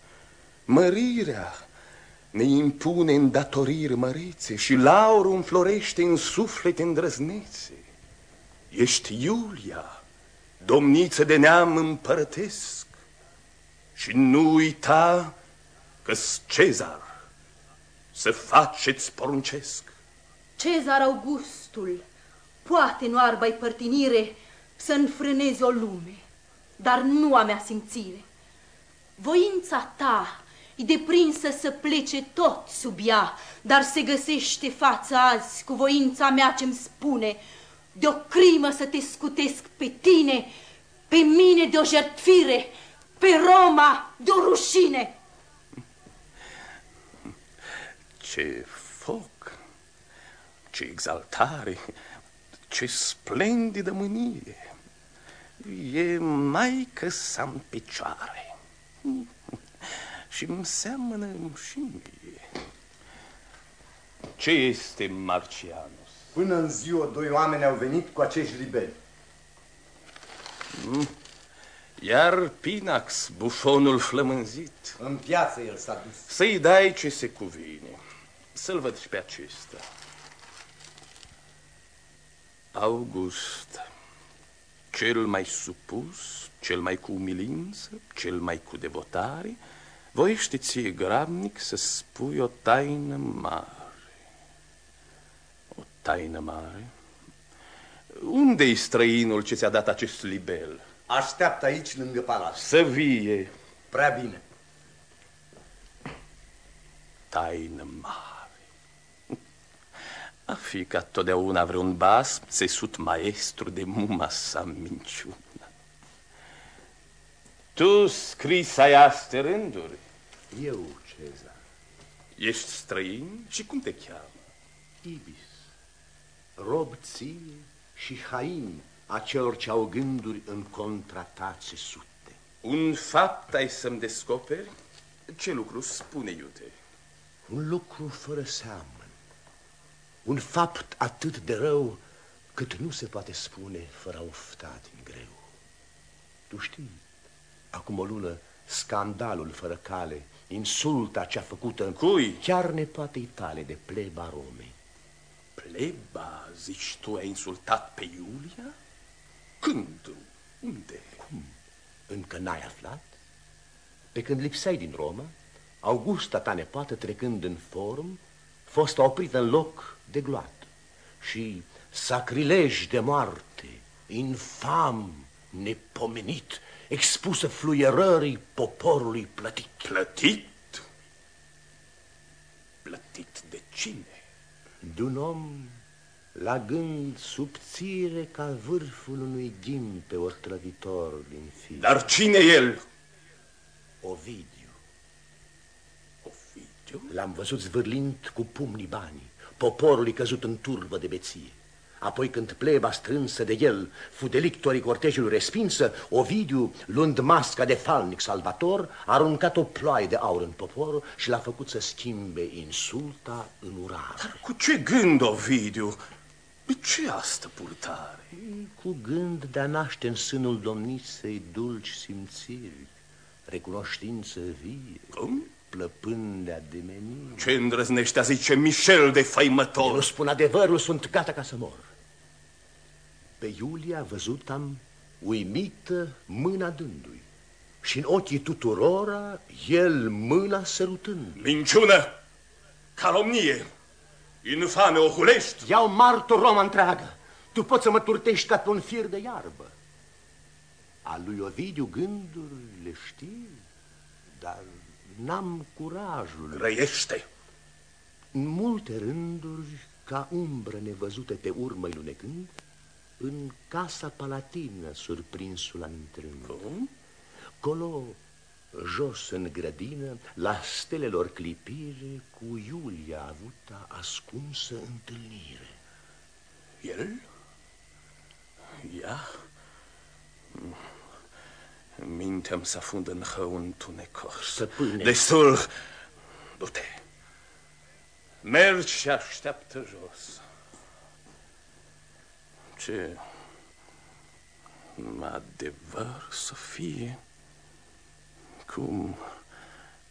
Mărirea ne impune îndatoriri mărețe și laurul înflorește în suflete îndrăznețe. Ești Iulia, domniță de neam împărătesc și nu uita că-s Cezar să faceți poruncesc. Cezar Augustul, poate nu ar bai părtinire să înfrânezi o lume, dar nu a mea simțire. Voința ta e deprinsă să plece tot sub ea, dar se găsește fața azi cu voința mea ce-mi spune de o crimă să te scutesc pe tine, pe mine de o jertfire, pe Roma de o rușine. Ce foc, ce exaltare, ce splendidă mânie. E mai că s în picioare și îmi seamănă și mie. Ce este Marcianus? Până în ziua, doi oameni au venit cu acești liberi. Mm. Iar Pinax, bufonul flămânzit. În piață el s-a dus. Să-i dai ce se cuvine. Să-l văd și pe acesta. August, cel mai supus, cel mai cu umilință, cel mai cu devotare, voiește ție grabnic să spui o taină mare. O taină mare? Unde-i străinul ce ți-a dat acest libel? Așteaptă aici, lângă palas. Să vie. Prea bine. Taină mare. A fi ca totdeauna vreun bas țesut maestru de muma sa minciună. Tu scris ai aste rânduri? Eu, Cezar. Ești străin și cum te cheamă? Ibis, rob ție și hain a celor ce au gânduri în contra ta țesute. Un fapt ai să-mi descoperi? Ce lucru spune, iute? Un lucru fără seamăn. Un fapt atât de rău cât nu se poate spune fără a ofta din greu. Tu știi, acum o lună, scandalul fără cale, insulta cea făcută în Cui? chiar nepoatei tale de pleba Romei. Pleba, zici tu, ai insultat pe Iulia? Când? Unde? Cum? Încă n-ai aflat? Pe când lipseai din Roma, Augusta ta nepoată trecând în forum, fost oprită în loc de gloată și sacrilej de moarte, infam, nepomenit, expusă fluierării poporului plătit. Plătit? Plătit de cine? De un om la gând subțire ca vârful unui ghimpe otrăvitor din fie. Dar cine el? Ovidiu. Ovidiu? L-am văzut zvârlind cu pumnii banii, poporului căzut în turbă de beție. Apoi când pleba strânsă de el fu delictorii cortejului respinsă, Ovidiu, luând masca de falnic salvator, a aruncat o ploaie de aur în popor și l-a făcut să schimbe insulta în urare. Dar cu ce gând, Ovidiu? De ce asta purtare? Cu gând de a naște în sânul domniței dulci simțiri, recunoștință vie. Cum? plăpândea de menire. Ce îndrăznește a zice Michel de făimător? Eu spun adevărul, sunt gata ca să mor. Pe Iulia văzut am uimită mâna dându-i și în ochii tuturora el mâna sărutând. Minciună, calomnie, infame, o hulești. Iau martor Roma întreagă. Tu poți să mă turtești ca pe un fir de iarbă. A lui Ovidiu gândurile știi, dar n-am curajul. Grăiește! În multe rânduri, ca umbră nevăzută pe urmă lunecând, în casa palatină surprinsul am intrând. Cum? Colo, jos în grădină, la stelelor clipire, cu Iulia avuta ascunsă întâlnire. El? Ea? Mintea-mi se afundă în hău întunecos. Stăpâne. Destul! Du-te! Mergi și așteaptă jos. Ce adevăr să fie? Cum?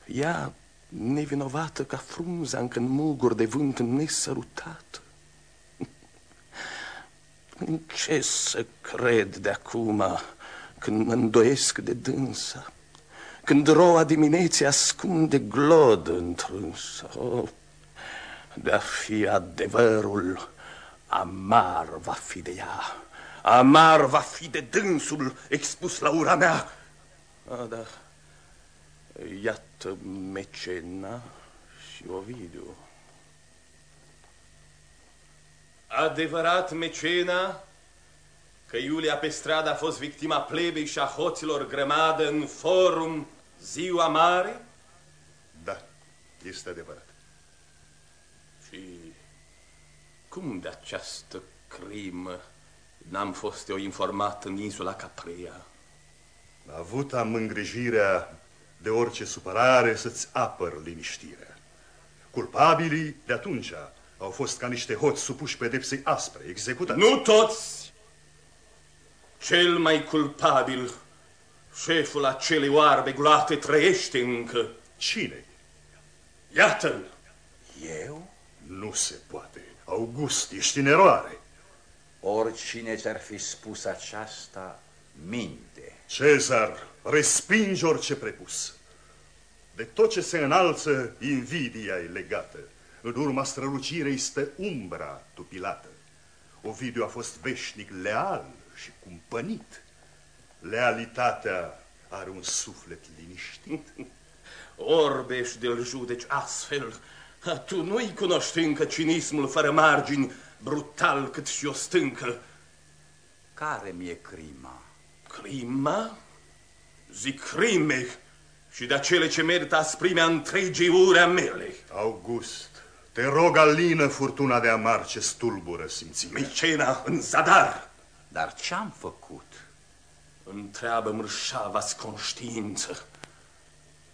Ea nevinovată ca frunza încă în mugur de vânt nesărutată. În ce să cred de acum când mă îndoiesc de dânsa? Când roa dimineții ascunde glod întrânsă? Oh, de-a fi adevărul, amar va fi de ea. Amar va fi de dânsul expus la ura mea. A, da. Iată Mecena și Ovidiu. Adevărat, Mecena, că Iulia pe stradă a fost victima plebei și a hoților grămadă în forum ziua mare? Da, este adevărat. Și cum de această crimă n-am fost eu informat în insula Caprea? A avut am îngrijirea de orice supărare să-ți apăr liniștirea. Culpabilii de atunci au fost ca niște hoți supuși pedepsei aspre, executați. Nu toți! Cel mai culpabil Șeful acelei oarbe gulate trăiește încă. Cine? Iată-l! Eu? Nu se poate. August, ești în eroare. Oricine ți-ar fi spus aceasta, minte. Cezar, respingi orice prepus. De tot ce se înalță, invidia e legată. În urma strălucirei stă umbra tupilată. Ovidiu a fost veșnic leal și cumpănit. Lealitatea are un suflet liniștit. Orbeș de-l judeci astfel. Tu nu-i cunoști încă cinismul fără margini, brutal cât și o stâncă. Care mi-e crima? Crima? Zic crime și de acele ce merită asprimea întregii ure a mele. August, te rog, alină furtuna de amar ce stulbură simțirea. Micena în zadar. Dar ce-am făcut? Întreabă mărșava conștiință.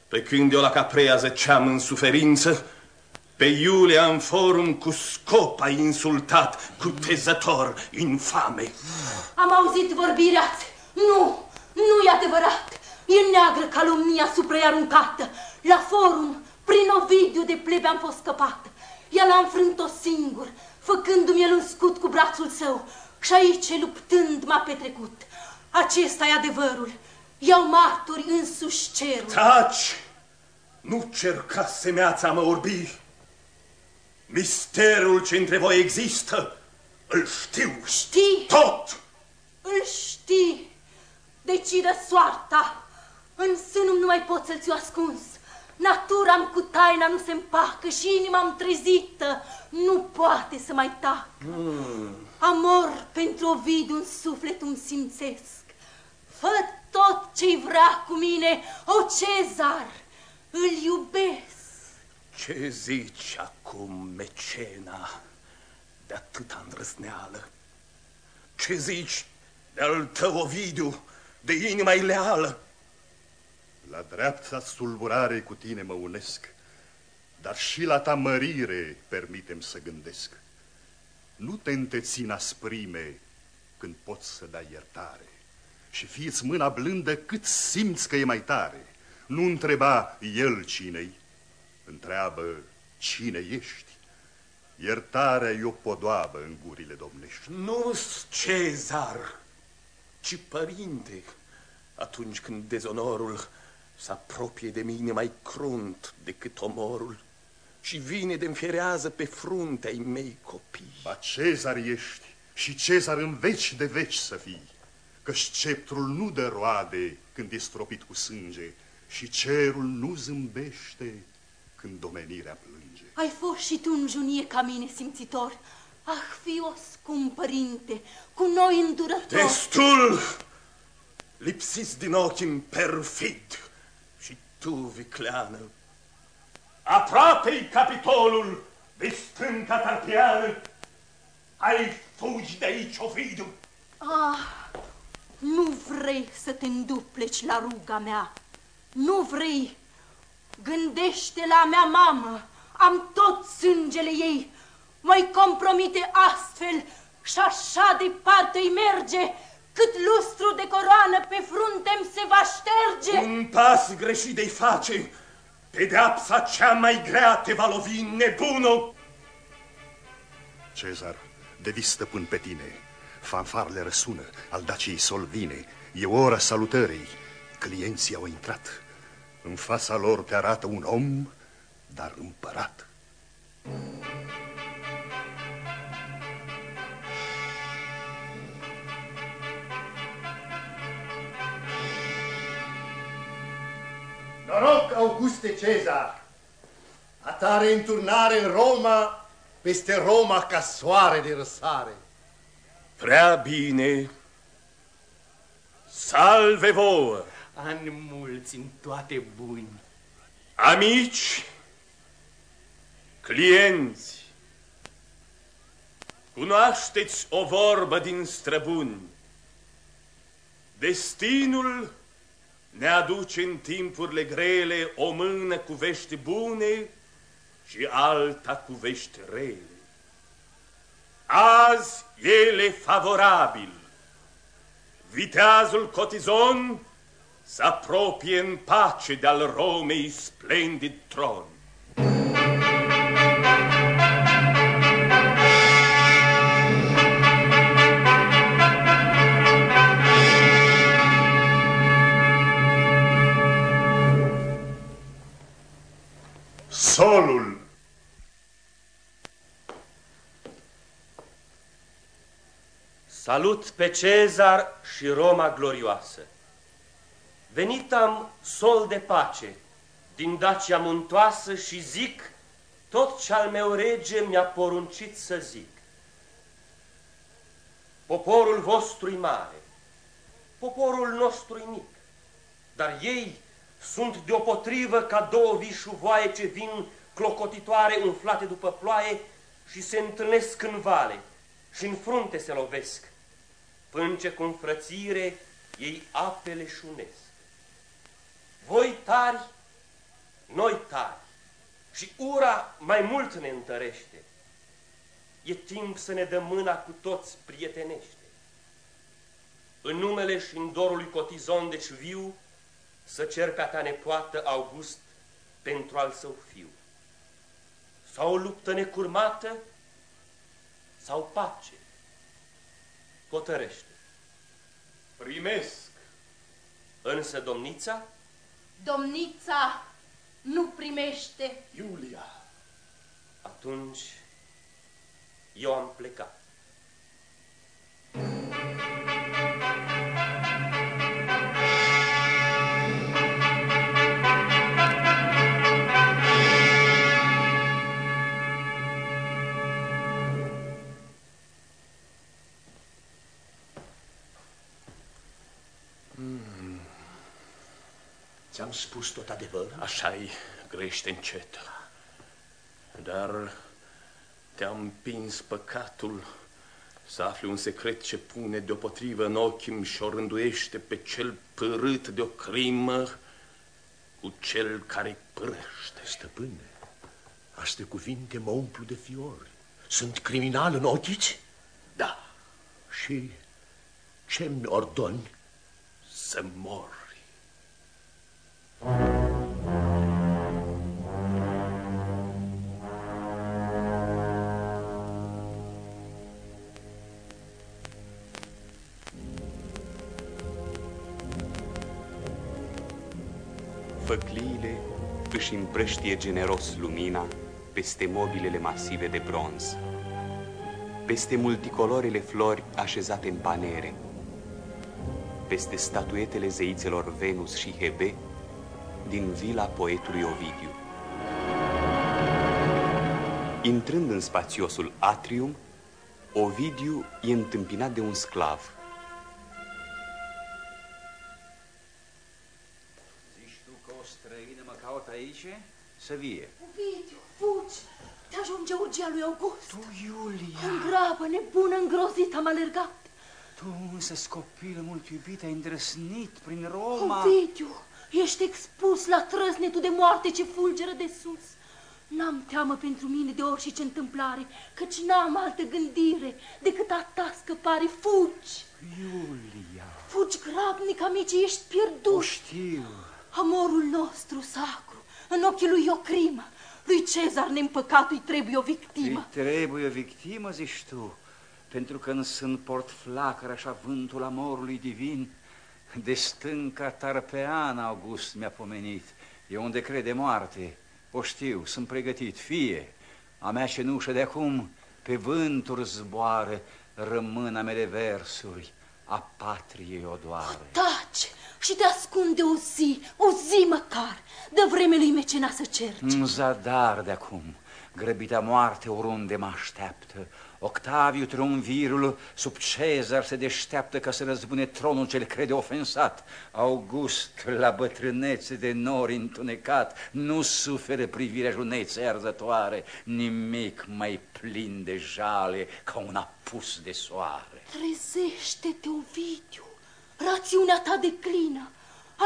Pe când eu la Caprea zăceam în suferință, pe Iulia în forum cu scop ai insultat, cu tezător infame. Am auzit vorbirea Nu, nu e adevărat. E neagră calumnia asupra aruncată. La forum, prin Ovidiu de plebe am fost scăpată. El a înfrânt-o singur, făcându-mi el un scut cu brațul său. Și aici, luptând, m-a petrecut. Acesta e adevărul. Iau martori însuși cerul. Taci! Nu cerca semeața mă orbi. Misterul ce între voi există, îl știu. Știi? Tot! Îl știi. Decide soarta. În sânul nu mai pot să-ți ascuns. Natura cu taina nu se împacă și inima-mi trezită nu poate să mai tac. Mm. Amor pentru Ovidiu în suflet îmi simțesc. Fă tot ce-i vrea cu mine, o Cezar, îl iubesc. Ce zici acum, mecena, de atâta îndrăzneală? Ce zici de-al tău, Ovidiu, de inima leală? La dreapta sulburare cu tine mă unesc, dar și la ta mărire permitem să gândesc. Nu te întețin asprime când poți să dai iertare și fiți mâna blândă cât simți că e mai tare. Nu întreba el cine-i, întreabă cine ești. Iertarea e o podoabă în gurile domnești. nu Cezar, ci părinte, atunci când dezonorul se apropie de mine mai crunt decât omorul și vine de înfierează pe fruntea ai mei copii. Ba Cezar ești și Cezar în veci de veci să fii, că sceptrul nu dă roade când e stropit cu sânge și cerul nu zâmbește când domenirea plânge. Ai fost și tu în junie ca mine, simțitor. Ah, fi o scump părinte, cu noi îndurător. Destul! Lipsiți din ochi perfid și tu, vicleană. Aproape-i capitolul de stânca tarpiană. Ai fugi de aici, Ovidiu. Ah, nu vrei să te îndupleci la ruga mea. Nu vrei Gândește la mea mamă, am tot sângele ei, mai compromite astfel și așa departe îi merge, cât lustru de coroană pe frunte se va șterge. Un pas greșit de-i face, pedeapsa cea mai grea te va lovi nebunul. Cezar, de stăpân pe tine, fanfarele răsună, al dacii sol vine, e ora salutării, clienții au intrat. În fața lor te arată un om, dar împărat. Noroc, Auguste Cezar! A tare înturnare în Roma, peste Roma ca soare de răsare. Prea bine. Salve vouă! Ani mulți în toate buni. Amici, clienți, cunoașteți o vorbă din străbuni. Destinul ne aduce în timpurile grele o mână cu vești bune și alta cu vești rele. Azi ele favorabil. Viteazul cotizon să apropie în pace de-al Romei splendid tron. Solul Salut pe Cezar și Roma glorioasă. Venit am sol de pace din Dacia muntoasă și zic tot ce al meu rege mi-a poruncit să zic. Poporul vostru e mare, poporul nostru e mic, dar ei sunt deopotrivă ca două vișuvoaie ce vin clocotitoare umflate după ploaie și se întâlnesc în vale și în frunte se lovesc până ce cu înfrățire ei apele șunesc. Voi tari, noi tari, și ura mai mult ne întărește. E timp să ne dăm mâna cu toți prietenește. În numele și în dorul lui Cotizon, deci viu, să cer pe-a ta nepoată August pentru al său fiu. Sau o luptă necurmată, sau pace hotărăște. Primesc. Însă domnița? Domnița nu primește. Iulia. Atunci eu am plecat. Ți-am spus tot adevărul? Așa-i, grește încet. Dar te-am împins păcatul să afli un secret ce pune deopotrivă în ochii și o rânduiește pe cel părât de o crimă cu cel care părăște. Stăpâne, aceste cuvinte mă umplu de fiori. Sunt criminal în ochii Da. Și ce-mi ordoni? Să mor. Făcliile își împrăștie generos lumina peste mobilele masive de bronz, peste multicolorele flori așezate în panere, peste statuetele zeițelor Venus și Hebe din vila poetului Ovidiu. Intrând în spațiosul atrium, Ovidiu e întâmpinat de un sclav. Zici tu că o străină mă caut aici? Să vie. Ovidiu, fugi! Te ajunge urgia lui August. Tu, Iulia. În grabă, nebună, îngrozit, am alergat. Tu însă, copilă mult iubit, ai îndrăsnit prin Roma. Ovidiu, ești expus la trăsnetul de moarte ce fulgeră de sus. N-am teamă pentru mine de orice ce întâmplare, căci n-am altă gândire decât a ta scăpare. Fugi! Iulia! Fugi grabnic, amici, ești pierdut. O știu. Amorul nostru sacru, în ochii lui e o crimă. Lui Cezar neîmpăcat îi trebuie o victimă. Îi trebuie o victimă, zici tu, pentru că în sân port flacăr așa vântul amorului divin. De stânca tarpeană August mi-a pomenit. E un decret de moarte. O știu, sunt pregătit, fie. A mea cenușă de acum pe vânturi zboară, rămân a mele versuri, a patriei odoare. Taci și te ascunde o zi, o zi măcar, de vreme lui mecena să cerci. În zadar de acum, grăbita moarte oriunde mă așteaptă, Octaviu triumvirul sub Cezar se deșteaptă ca să răzbune tronul cel crede ofensat. August, la bătrânețe de nori întunecat, nu suferă privirea juneței arzătoare, nimic mai plin de jale ca un apus de soare. Trezește-te, Ovidiu, rațiunea ta declină,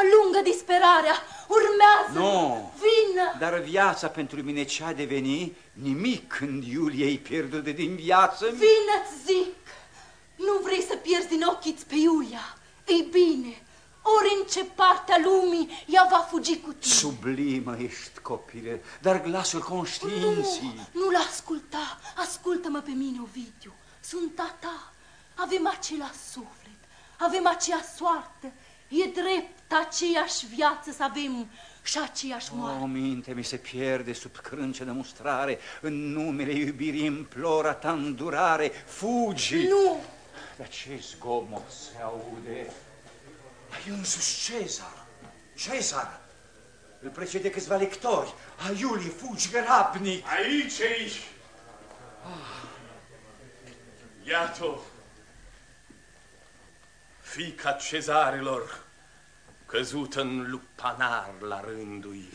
alungă disperarea, urmează, Nu, vină. dar viața pentru mine ce-a deveni, nimic când Iuliei pierdut de din viață. Vină-ți zic, nu vrei să pierzi din ochii pe Iulia. Ei bine, ori în ce parte a mâini, ea va fugi cu tine. Sublimă ești, copile, dar glasul conștiinții. Nu, nu-l asculta. Ascultă-mă pe mine, Ovidiu. Sunt a ta. Avem același suflet. Avem aceeași soartă. E drept aceeași viață să avem și aceeași moarte. O, minte mi se pierde sub crânce de mustrare, în numele iubirii implora ta îndurare, fugi! Nu! Dar ce zgomot se aude? Ai însuși Cezar, Cezar! Îl precede câțiva lectori. Aiulie, fugi grabnic! Aici, aici! Ah. Iată, fica cezarilor, căzut în lupanar la rândui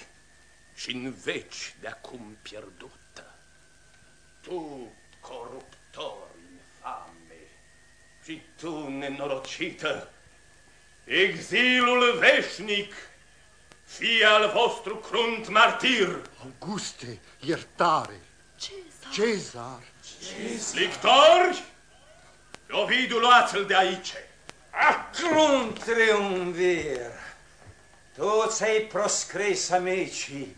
și în veci de acum pierdută. Tu, coruptor infame, și tu, nenorocită, exilul veșnic, fie al vostru crunt martir. Auguste, iertare! Cezar! Cezar! Cezar. Lictori, Ovidiu, luați-l de aici. Acrum triumvir, tu ți-ai proscris amicii,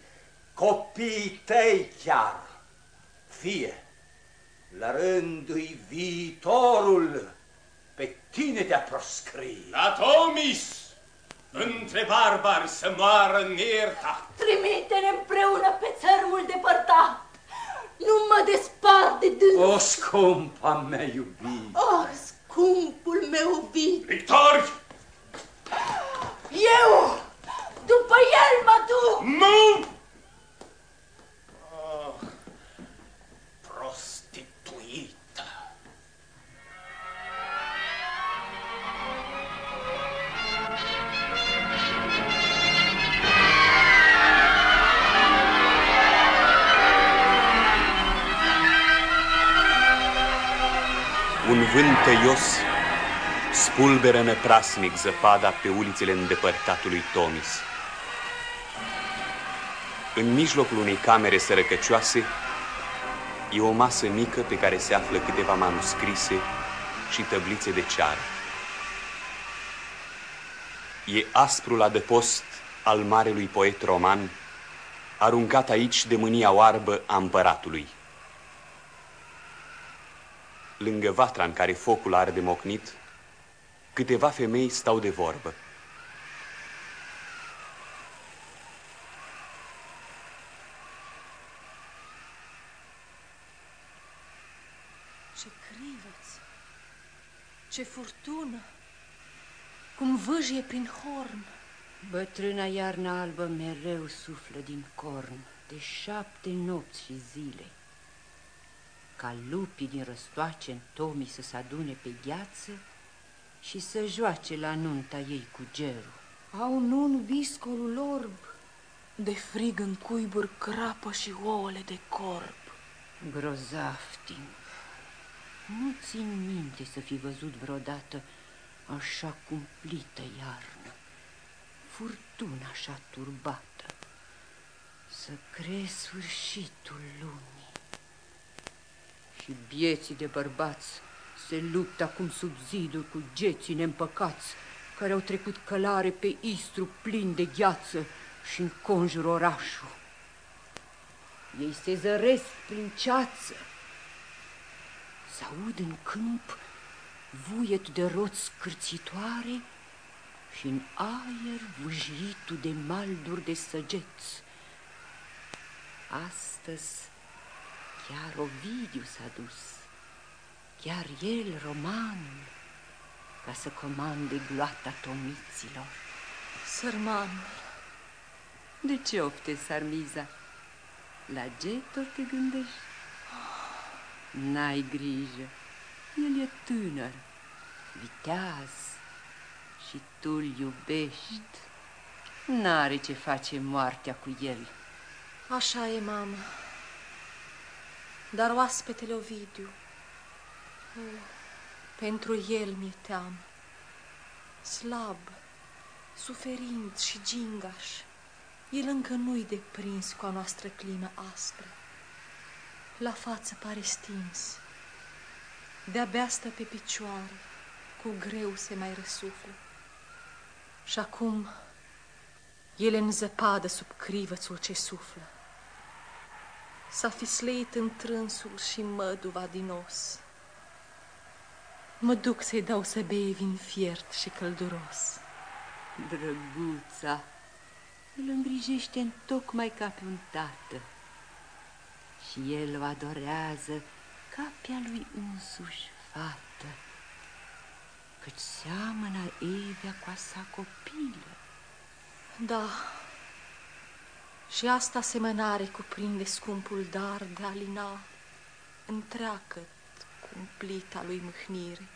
copiii tăi chiar, fie, la rândul viitorul, pe tine te-a proscris. Atomis, între barbari să moară neiertat. Trimite-ne împreună pe țărmul depărtat. Nu mă despart de dâns. O, scumpa mea iubit. Oh, scumpul meu vid. Victor! Eu! După el mă duc! Nu! Vânt tăios spulberă năprasnic zăpada pe ulițele îndepărtatului Tomis. În mijlocul unei camere sărăcăcioase e o masă mică pe care se află câteva manuscrise și tăblițe de ceară. E asprul adăpost al marelui poet roman, aruncat aici de mânia oarbă a împăratului. Lângă vatra în care focul arde mocnit, câteva femei stau de vorbă. Ce crivăț! Ce furtună! Cum vâjie prin horn! Bătrâna iarnă albă mereu suflă din corn De șapte nopți și zile Ca lupii din răstoace în tomii să se adune pe gheață Și să joace la nunta ei cu gerul. Au nun viscolul orb, de frig în cuiburi crapă și ouăle de corp. Grozav timp Nu țin minte să fi văzut vreodată așa cumplită iarnă Furtuna așa turbată. Să crezi sfârșitul lumii Și bieții de bărbați. Se luptă acum sub zidul cu geții neîmpăcați Care au trecut călare pe istru plin de gheață și înconjur orașul Ei se zăresc prin ceață. S-aud în câmp vuiet de roți scârțitoare și în aer vâjitul de malduri de săgeți. Astăzi chiar Ovidiu s-a dus, chiar el, romanul, ca să comande gloata tomiților. Sărmanul, De ce opte, Sarmiza? La Getor te gândești? N-ai grijă, el e tânăr, viteaz și tu-l iubești. N-are ce face moartea cu el. așa e, mamă. Dar oaspetele Ovidiu, oh, pentru el mi-e teamă. Slab, suferind și gingaș, el încă nu-i deprins cu a noastră climă aspră. La față pare stins, de-abia stă pe picioare, cu greu se mai răsuflă. Și acum Ele în zăpadă sub crivățul ce suflă. S-a fisleit întrânsul și măduva din os. Mă duc să-i dau să beie vin fiert și călduros. Drăguța, îl îngrijește în tocmai ca pe un tată. Și el o adorează ca pe a lui însuși fată, căci seamănă Evea cu a sa copilă. Da, și asta semănare cuprinde scumpul dar de alina întreagă cumplita lui mâhnire.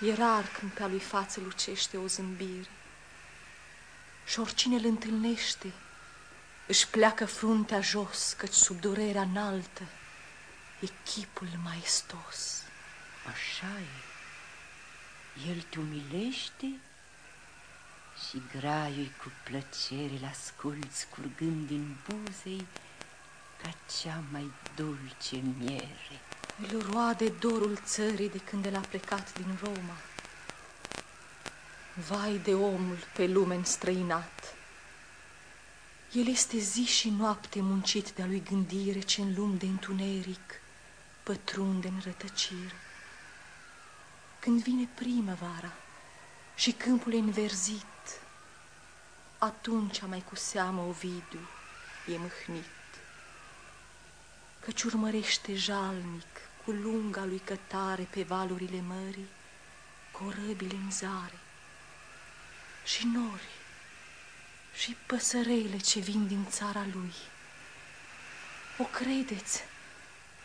E rar când pe-a lui față lucește o zâmbire și oricine îl întâlnește își pleacă fruntea jos, căci sub durerea înaltă e chipul maestos. Așa e. El te umilește și graiul cu plăcere la asculți curgând din buzei ca cea mai dulce miere. Îl roade dorul țării de când el a plecat din Roma. Vai de omul pe lume înstrăinat! El este zi și noapte muncit de-a lui gândire ce în lume de întuneric pătrunde în rătăcire. Când vine primăvara și câmpul e înverzit, atunci mai cu seamă Ovidiu e mâhnit, căci urmărește jalnic cu lunga lui cătare pe valurile mării, corăbile în zare și nori și păsărele ce vin din țara lui. O credeți,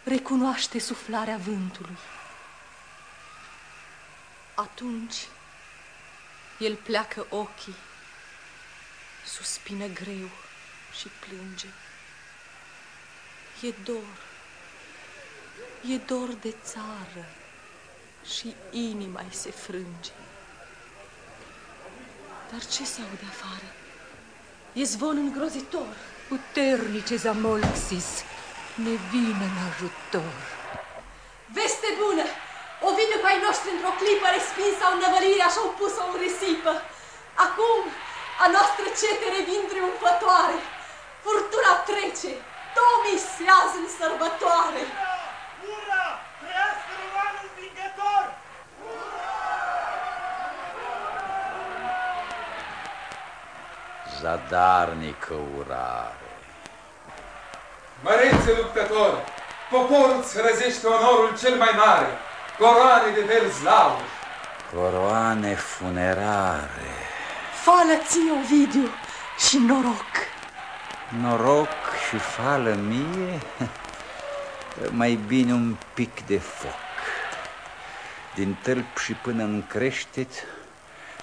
recunoaște suflarea vântului. Atunci el pleacă ochii, suspină greu și plânge. E dor, e dor de țară și inima îi se frânge. Dar ce se aude afară? E zvon îngrozitor. Puternice Zamolxis, ne vine în ajutor. Veste bună! Ovidiu cu ai noștri într-o clipă respins au năvălirea și au pus-o în risipă. Acum a noastră cetere vin triumfătoare. Furtuna trece, Tomii se azi în sărbătoare. Ura! Trăiască romanul învingător! Zadarnică urare. Mărețe luptător, poporul îți răzește onorul cel mai mare, coroane de verzi lauri. Coroane funerare. Fală ție, Ovidiu, și noroc. Noroc și fală mie, mai bine un pic de foc. Din tâlp și până în creștet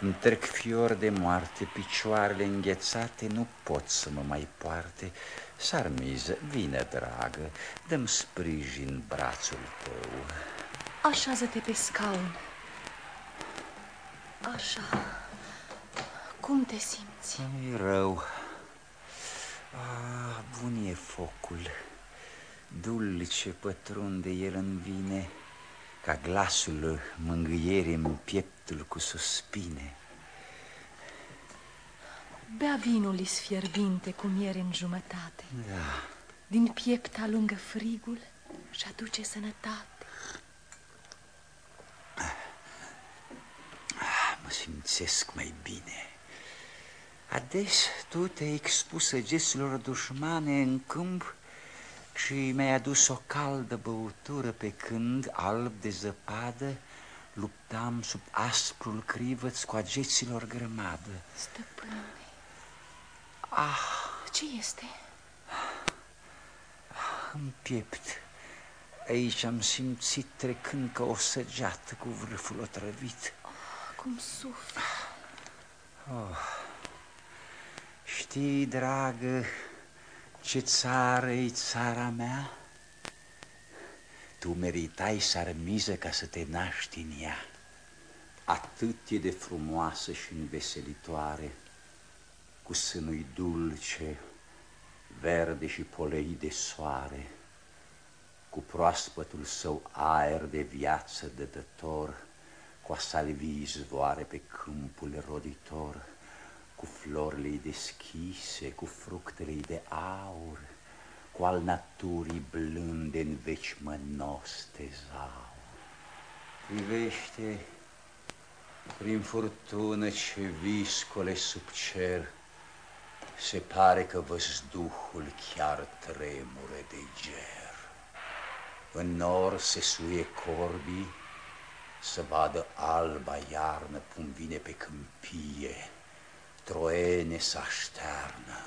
îmi trec fior de moarte, picioarele înghețate nu pot să mă mai poarte. Sarmiză, vine, dragă, dăm sprijin brațul tău. Așează-te pe scaun. Așa. Cum te simți? E rău. Ah, bun e focul. Dulce pătrunde el în vine, ca glasul mângâierii în pieptul cu suspine. Bea vinul is fierbinte cu miere în jumătate. Da. Din piept alungă frigul și aduce sănătate. Ah, mă simțesc mai bine. Ades tu te-ai expus săgeților dușmane în câmp și mi-ai adus o caldă băutură pe când, alb de zăpadă, luptam sub asprul crivăț cu ageților grămadă. Stăpâne, Ah, ce este? în piept. Aici am simțit trecând ca o săgeată cu vârful otrăvit. Cum sufli. Oh. Știi, dragă, ce țară e țara mea? Tu meritai sarmiză ca să te naști în ea. Atât e de frumoasă și înveselitoare, cu sânui dulce, verde și polei de soare, cu proaspătul său aer de viață dădător, cu a salvii izvoare pe câmpul roditor, cu florile deschise, cu fructele de aur, cu al naturii blânde în veci mănos tezaur. Privește prin furtună ce viscole sub cer, se pare că văzduhul chiar tremure de ger. În nor se suie corbii, să vadă alba iarnă cum vine pe câmpie, troene să aștearnă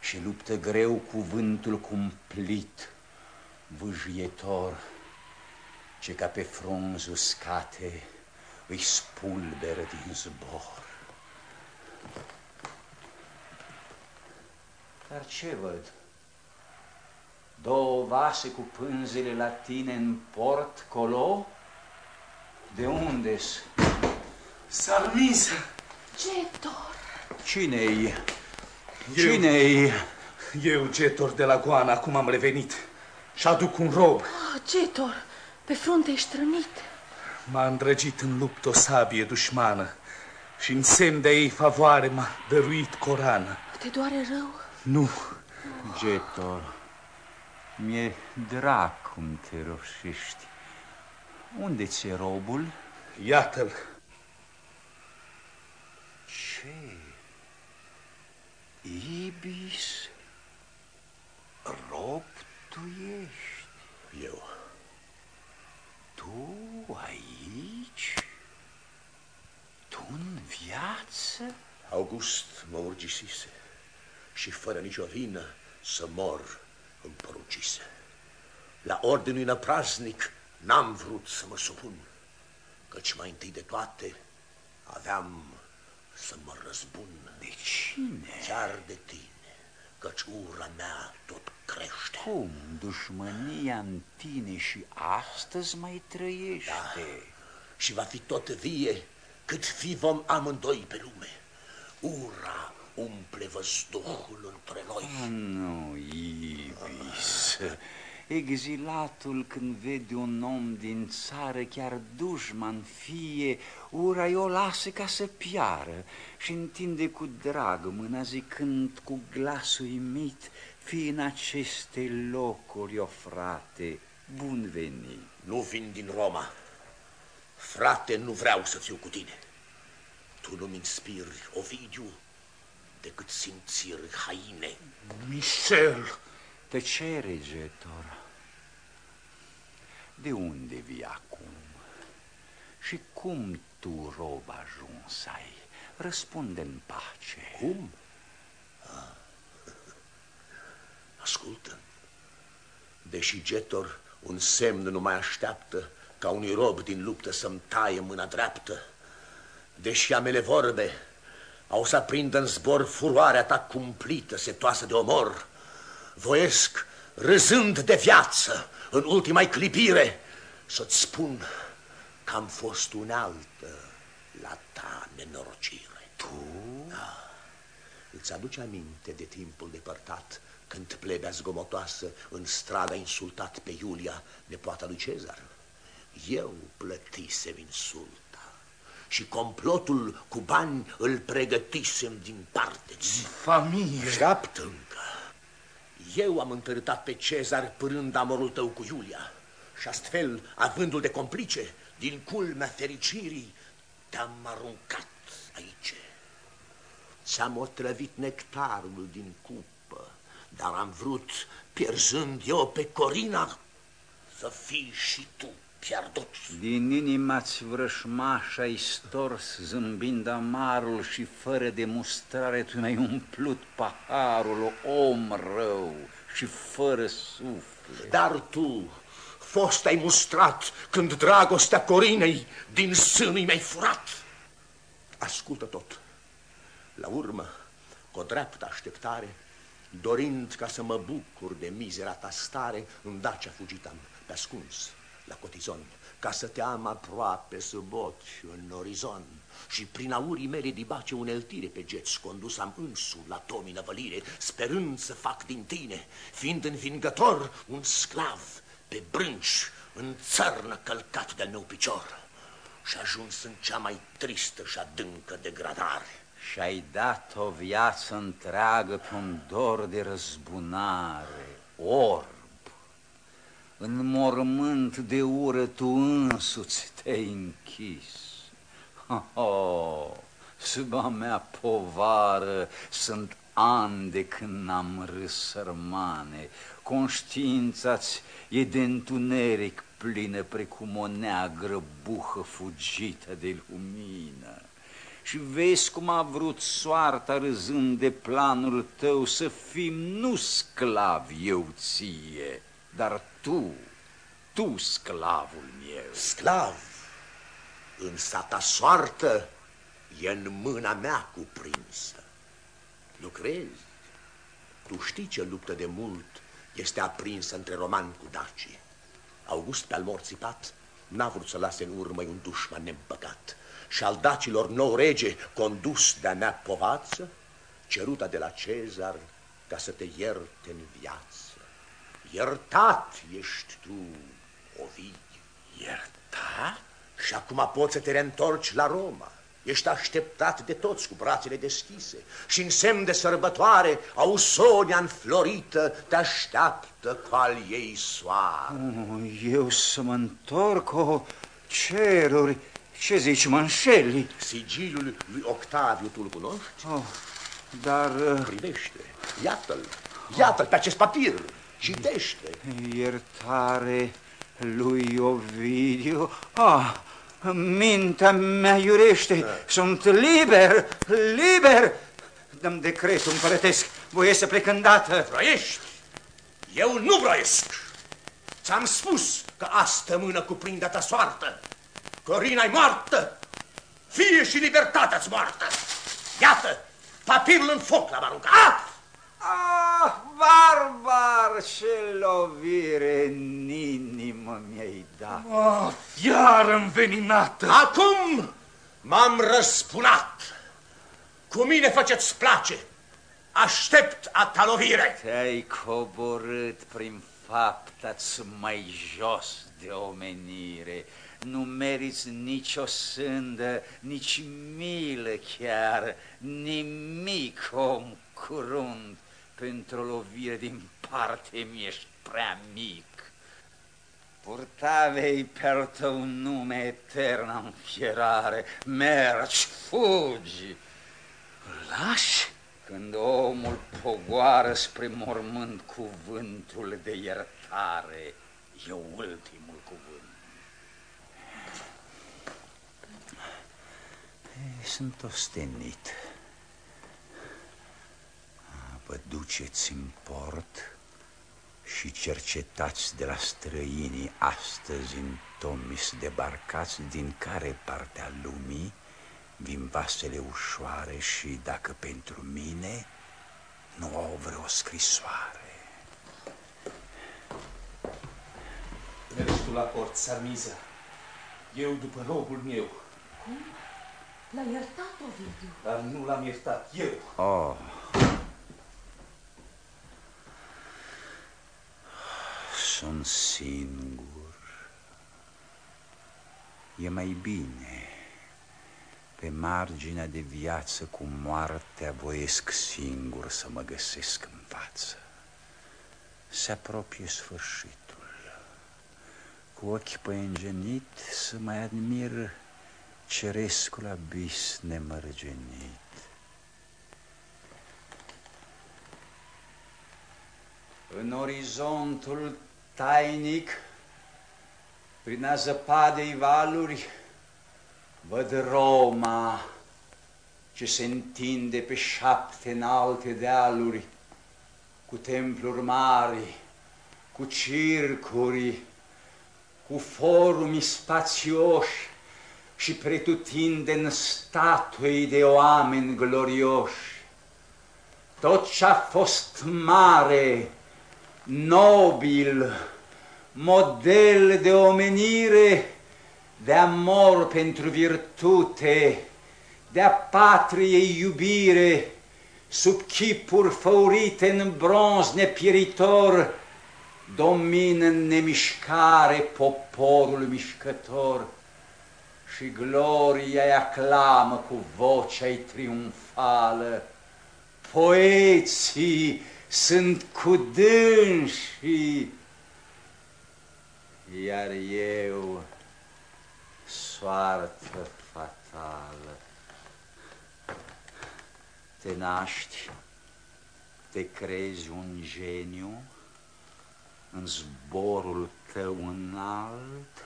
și luptă greu cuvântul cumplit, vâjietor, ce ca pe frunz uscate îi spulberă din zbor. Dar ce văd? Două vase cu pânzele la tine în port colo? De unde-s? Sarmiza! Getor! Cine-i? Cine-i? Eu, Getor de la Goana, acum am revenit și aduc un rob. Oh, Getor, pe frunte ești rănit. M-a îndrăgit în luptă o sabie dușmană și în semn de ei favoare m-a dăruit corană. Te doare rău? Nu. Getor, mi-e drag cum te roșești. Unde ți-e robul? Iată-l. Ibis? Rob tu ești? Eu. Tu aici? Tu în viață? August mă urgisise și fără nicio vină să mor îmi poruncise. La ordinul năpraznic n-am vrut să mă supun, căci mai întâi de toate aveam să mă răzbun. De cine? Chiar de tine, căci ura mea tot crește. Cum? Dușmânia în tine și astăzi mai trăiește? Da. Și va fi tot vie cât fi vom amândoi pe lume. Ura umple văzduhul între noi. Ah, nu, Ibis. Exilatul când vede un om din țară, chiar dușman fie, ura o lasă ca să piară și întinde cu drag mâna zicând cu glas uimit, fi în aceste locuri, o frate, bun venit. Nu vin din Roma. Frate, nu vreau să fiu cu tine. Tu nu-mi inspiri, Ovidiu, decât simțiri haine. Michel! Tăcere, Getor. De unde vii acum? Și cum tu, rob, ajuns ai? Răspunde în pace. Cum? Ah. Ascultă. Deși Getor un semn nu mai așteaptă ca unui rob din luptă să-mi taie mâna dreaptă, deși amele vorbe au să aprindă în zbor furoarea ta cumplită, setoasă de omor, voiesc, râzând de viață, în ultima clipire, să-ți spun că am fost unealtă la ta nenorocire. Tu? Da. Îți aduce aminte de timpul depărtat, când plebea zgomotoasă în strada insultat pe Iulia, nepoata lui Cezar? Eu plătisem insulta și complotul cu bani îl pregătisem din parte. Familie! Șteaptă încă. Eu am întărâtat pe Cezar părând amorul tău cu Iulia și astfel, avându-l de complice, din culmea fericirii, te-am aruncat aici. Ți-am otrăvit nectarul din cupă, dar am vrut, pierzând eu pe Corina, să fii și tu pierdut. Din inima-ți vrășmaș ai stors, zâmbind amarul și fără de mustrare tu mi-ai umplut paharul, om rău și fără suflet. Dar tu, fost ai mustrat când dragostea Corinei din sânul mi-ai furat. Ascultă tot. La urmă, cu o dreaptă așteptare, dorind ca să mă bucur de mizera ta stare, în Dacia fugitam, pe ascuns, la cotizon, ca să te am aproape sub ochi în orizon. Și prin aurii mele dibace uneltire pe geți, condus am însul la tomii năvălire, sperând să fac din tine, fiind învingător, un sclav pe brânci, în țărnă călcat de-al meu picior. Și ajuns în cea mai tristă și adâncă degradare și-ai dat o viață întreagă pe un dor de răzbunare, orb. În mormânt de ură tu însuți te-ai închis. Oh, sub a mea povară sunt ani de când n-am râs sărmane, conștiința-ți e de întuneric plină precum o neagră buhă fugită de lumină. Și vezi cum a vrut soarta râzând de planul tău să fim nu sclavi eu ție, dar tu, tu sclavul meu. Sclav, însă ta soartă e în mâna mea cuprinsă. Nu crezi? Tu știi ce luptă de mult este aprinsă între romani cu daci. August pe-al morții pat n-a vrut să lase în urmă un dușman nebăgat și al dacilor nou rege, condus de-a mea povață, ceruta de la Cezar ca să te ierte în viață. Iertat ești tu, Ovid. Iertat? Și acum poți să te reîntorci la Roma. Ești așteptat de toți cu brațele deschise și în semn de sărbătoare Ausonia înflorită te așteaptă cu al ei soare. Oh, eu să mă întorc o ceruri, ce zici, mă înșeli? Sigiliul lui Octaviu tu-l cunoști? Oh, dar... uh, Privește, iată-l, iată-l pe acest papir, citește. Iertare lui Ovidiu. Ah, mintea mea iurește. Sunt liber, liber. Dăm decretul împărătesc. Voie să plec îndată. Vroiești? Eu nu vroiesc. Ți-am spus că astă mână cuprinde ta soartă. corina e moartă. Fie și libertatea-ți moartă. Iată, papirul în foc l-am aruncat. Ah, barbar, ce lovire în inimă mi-ai dat. Oh, iar înveninată. Acum m-am răspunat. Cu mine faceți place. Aștept a ta lovire. Te-ai coborât prin fapta-ți mai jos de omenire. Nu meriți nicio sândă, nici milă chiar, nimic om curunt. Pentru o lovire din parte mi-ești prea mic. Purtavei per tău nume etern în fierare, mergi, fugi. Lași? Când omul pogoară spre mormânt cuvântul de iertare, e ultimul cuvânt. Ei, Sunt ostenit. Vă duceți în port și cercetați de la străinii astăzi în tomis debarcați din care parte a lumii vin vasele ușoare și dacă pentru mine nu au vreo scrisoare. Mergi tu la port, Sarmiza. Eu după robul meu, Cum? L-a iertat, Ovidiu. dar nu l-am iertat. Eu. Oh. Sunt singur. E mai bine. Pe marginea de viață cu moartea voiesc singur să mă găsesc în față. Se apropie sfârșitul. Cu ochi păienjenit să mai admir cerescul abis nemărgenit. În orizontul tainic, prin a zăpadei valuri, văd Roma ce se întinde pe șapte înalte dealuri, cu templuri mari, cu circuri, cu forumi spațioși și pretutindeni statui de oameni glorioși. Tot ce-a fost mare, nobil, model de omenire, de amor pentru virtute, de-a patriei iubire, sub chipuri făurite în bronz nepieritor, domină în nemișcare poporul mișcător și gloria aclamă cu vocea triumfală. Poeții sunt cu dânsii, iar eu soartă fatală. Te naști, te crezi un geniu în zborul tău înalt,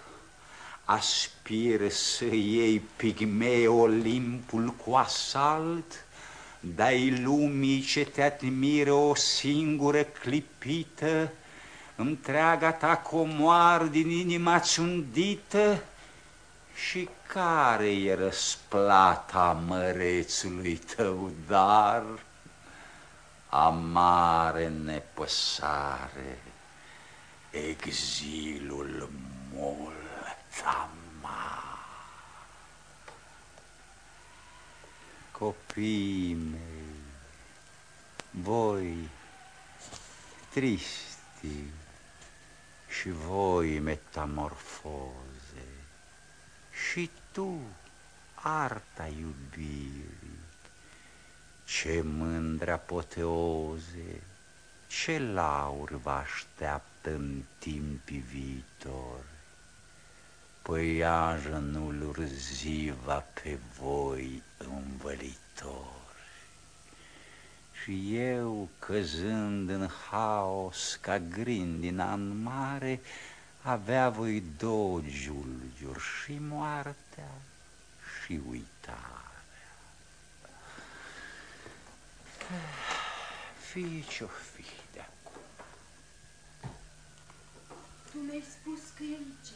aspiră să iei pigmei Olimpul cu asalt, dai lumii ce te admiră o singură clipită, întreaga ta comoar din inima țundită, și care e răsplata mărețului tău dar? Amare nepăsare, exilul mult amar. Copiii mei, voi tristi și voi metamorfoze, și tu arta iubirii, ce mândre apoteoze, ce lauri vă așteaptă în timpii viitor. Păianjenul urziva pe voi învălitori. Și eu, căzând în haos ca grindina în mare, avea voi două giulgiuri, și moartea și uitarea. Fii ce-o fi de acum. Tu mi-ai spus că e aici.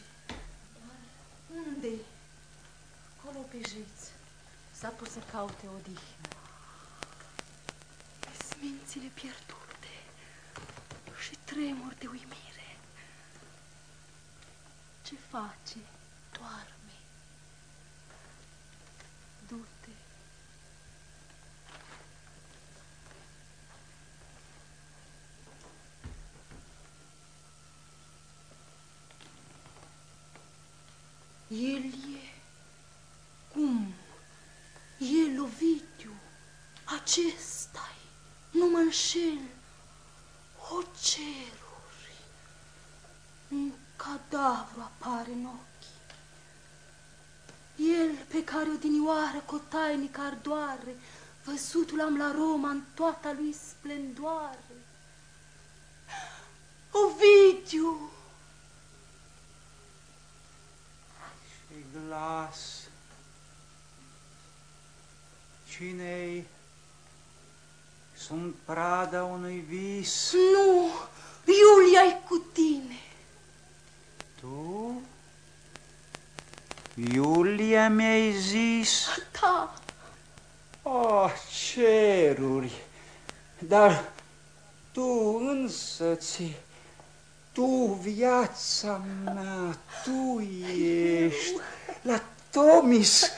Unde -i? Acolo pe jeț. S-a pus să caute odihnă. Smințile pierdute și tremur de uimire. Ce face? Doarme. Du-te. El e... Cum? E Lovidiu. acesta Nu mă înșel. O ceruri. Un cadavru apare în ochi. El pe care odinioară cu o tainică ardoare, văzutul am la Roma în toată lui splendoare. Ovidiu! Și glas. Cine-i? Sunt prada unui vis. Nu, Iulia e cu tine. Tu? Iulia mi-ai zis? Da. Oh, ceruri! Dar tu însăți, tu, viața mea, tu ești la Tomis,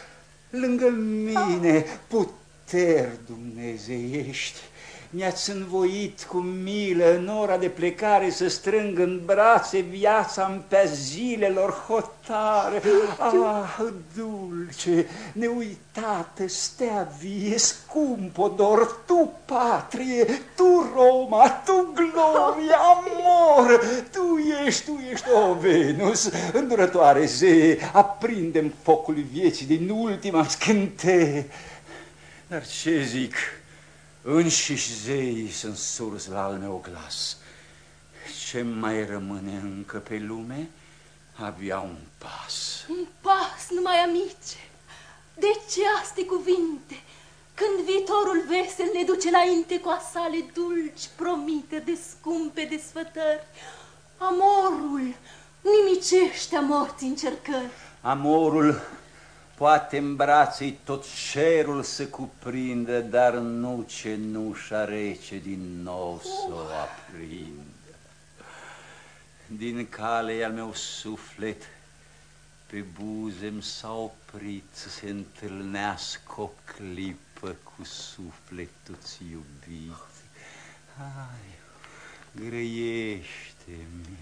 lângă mine, puteri dumnezeiești. Mi-ați învoit cu milă în ora de plecare să strâng în brațe viața în pe zilelor hotare. Ah, dulce, neuitată, stea vie, scumpodor, tu patrie, tu Roma, tu gloria, amor, tu ești, tu ești, o Venus, îndurătoare zee, aprindem focul vieții din ultima scânteie. Dar ce zic? Înșiși zeii sunt surzi la al meu glas. Ce mai rămâne încă pe lume? Abia un pas. Un pas, numai amice. De ce aste cuvinte? Când viitorul vesel ne duce înainte cu asale dulci, promite de scumpe desfătări, amorul nimicește a morții încercări. Amorul Poate în brațe tot cerul să cuprindă, dar nu cenușa rece din nou să o aprindă. Din cale al meu suflet, pe buze s-a oprit să se întâlnească o clipă cu sufletul-ți iubit. Hai, grăiește-mi,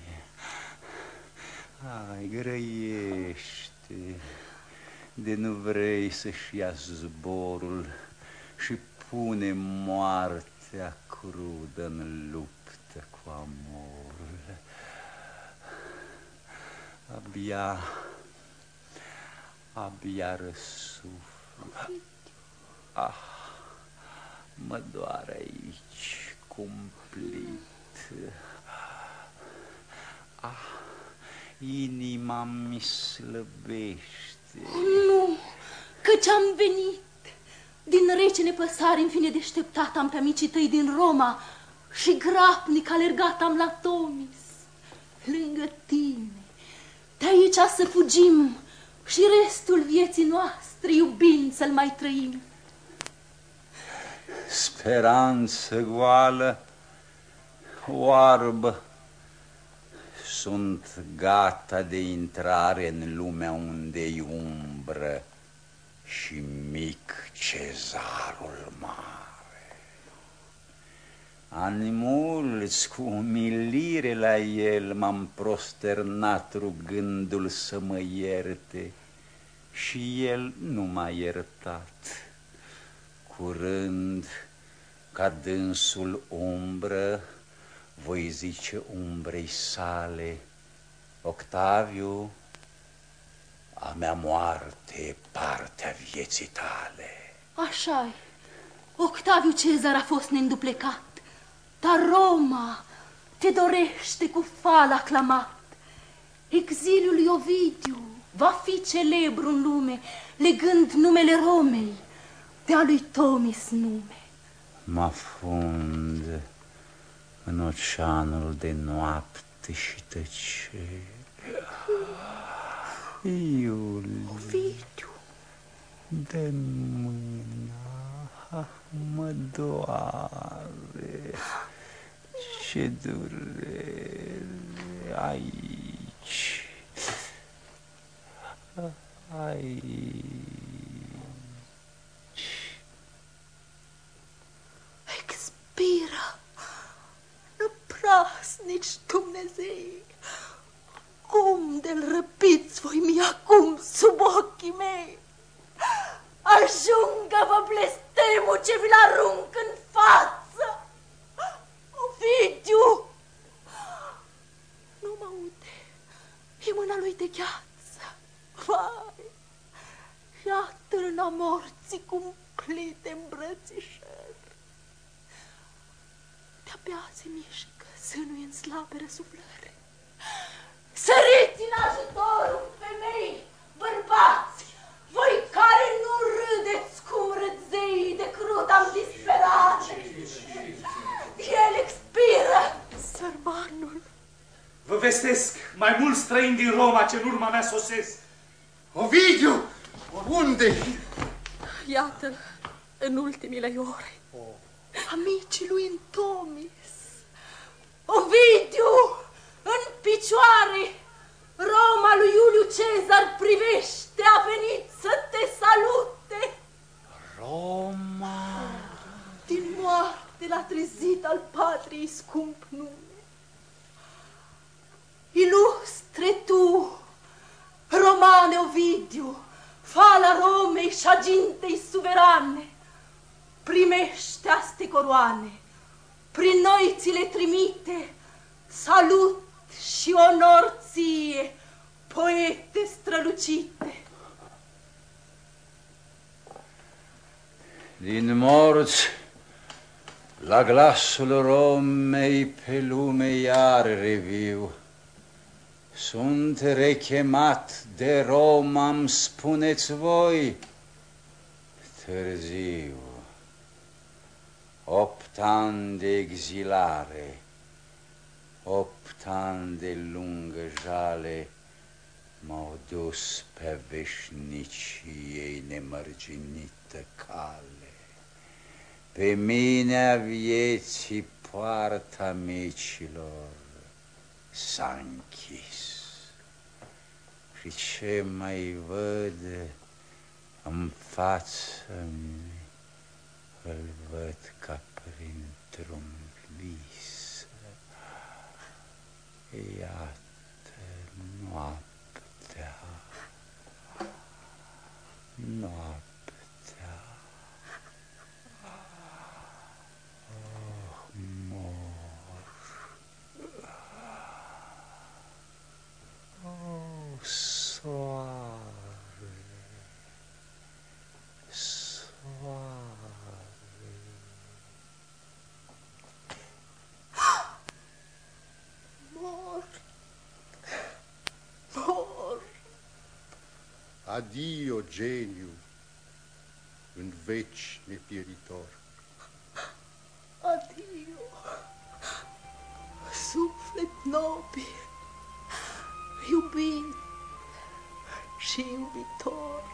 hai, grăiește de nu vrei să-și ia zborul și pune moartea crudă în luptă cu amorul. Abia, abia răsuflu. Ah, mă doare aici cumplit. Ah, inima mi slăbește. Oh, nu, căci am venit. Din rece nepăsare, în fine deșteptat am pe amicii tăi din Roma și grapnic alergat am la Tomis, lângă tine. De aici să fugim și restul vieții noastre iubind să-l mai trăim. Speranță goală, oarbă, sunt gata de intrare în lumea unde-i umbră și mic cezarul mare. Ani mulți cu umilire la el m-am prosternat rugându-l să mă ierte și el nu m-a iertat. Curând, ca dânsul umbră, voi zice umbrei sale, Octaviu, a mea moarte partea vieții tale. așa -i. Octaviu Cezar a fost neînduplecat, dar Roma te dorește cu fal aclamat. Exiliul lui Ovidiu va fi celebru în lume, legând numele Romei de a lui Tomis nume. Mă fund în oceanul de noapte și tăcere. Iulie, Ovidiu, de mâna mă doare. Ce durere aici. Aici. expiră, năprasnici Dumnezei. Cum de-l răpiți voi mi acum sub ochii mei? Ajungă-vă blestemul ce vi-l arunc în față! Ovidiu! Nu mă aude, e mâna lui de gheață. Vai, iată-l în morții cumplite îmbrățișări. De-abia se mișcă sânul în slabe răsuflări. Săriți în ajutorul femei, bărbați, voi care nu râdeți cum râd zeii de crud am disperat. El expiră, sărmanul. Vă vestesc, mai mulți străini din Roma ce în urma mea sosesc. Ovidiu, unde Iată-l în ultimile ore. Amicii lui în Tomis. Ovidiu, în picioare, Roma lui Iuliu Cezar privește, a venit să te salute. Roma. Din moarte l-a trezit al patriei scump nume. Ilustre tu, Romane Ovidiu, fala Romei și agintei suverane, primește aste coroane, prin noi ți le trimite, salut și onor ție, poete strălucite. Din morți, la glasul Romei pe lume iar reviu. Sunt rechemat de Roma, îmi spuneți voi, târziu. Opt ani de exilare, opt ani de lungă jale, m-au dus pe veșniciei nemărginită cale. Pe mine a vieții poarta micilor s-a închis. Și ce mai văd în față îl văd ca printr-un vis. Iată noaptea. Noaptea. Oh, mor. Oh, soare. Soare. Mor. Mor. Adio, geniu, în veci nepieritor. Adio. Suflet nobil, iubit și iubitor.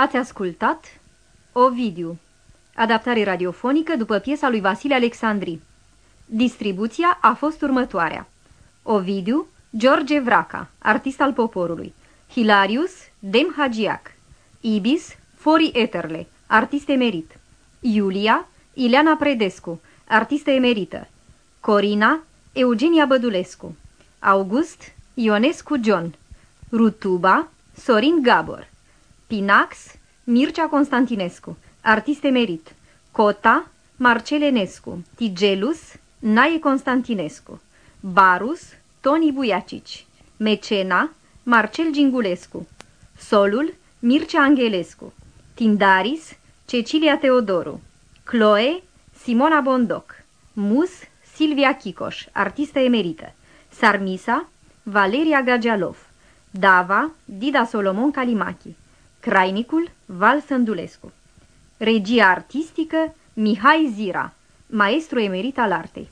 Ați ascultat Ovidiu, adaptare radiofonică după piesa lui Vasile Alexandri. Distribuția a fost următoarea. Ovidiu, George Vraca, artist al poporului. Hilarius, Dem Hagiac. Ibis, Fori Eterle, artist emerit. Iulia, Ileana Predescu, artistă emerită. Corina, Eugenia Bădulescu. August, Ionescu John. Rutuba, Sorin Gabor. Pinax, Mircea Constantinescu, artist emerit. Cota, Marcel Enescu. Tigelus, Nae Constantinescu. Barus, Toni Buiacici. Mecena, Marcel Gingulescu. Solul, Mircea Angelescu. Tindaris, Cecilia Teodoru. Chloe, Simona Bondoc. Mus, Silvia Chicoș, artistă emerită. Sarmisa, Valeria Gagialov. Dava, Dida Solomon Calimachi. Crainicul, Val Sândulescu. Regia artistică, Mihai Zira, maestru emerit al artei.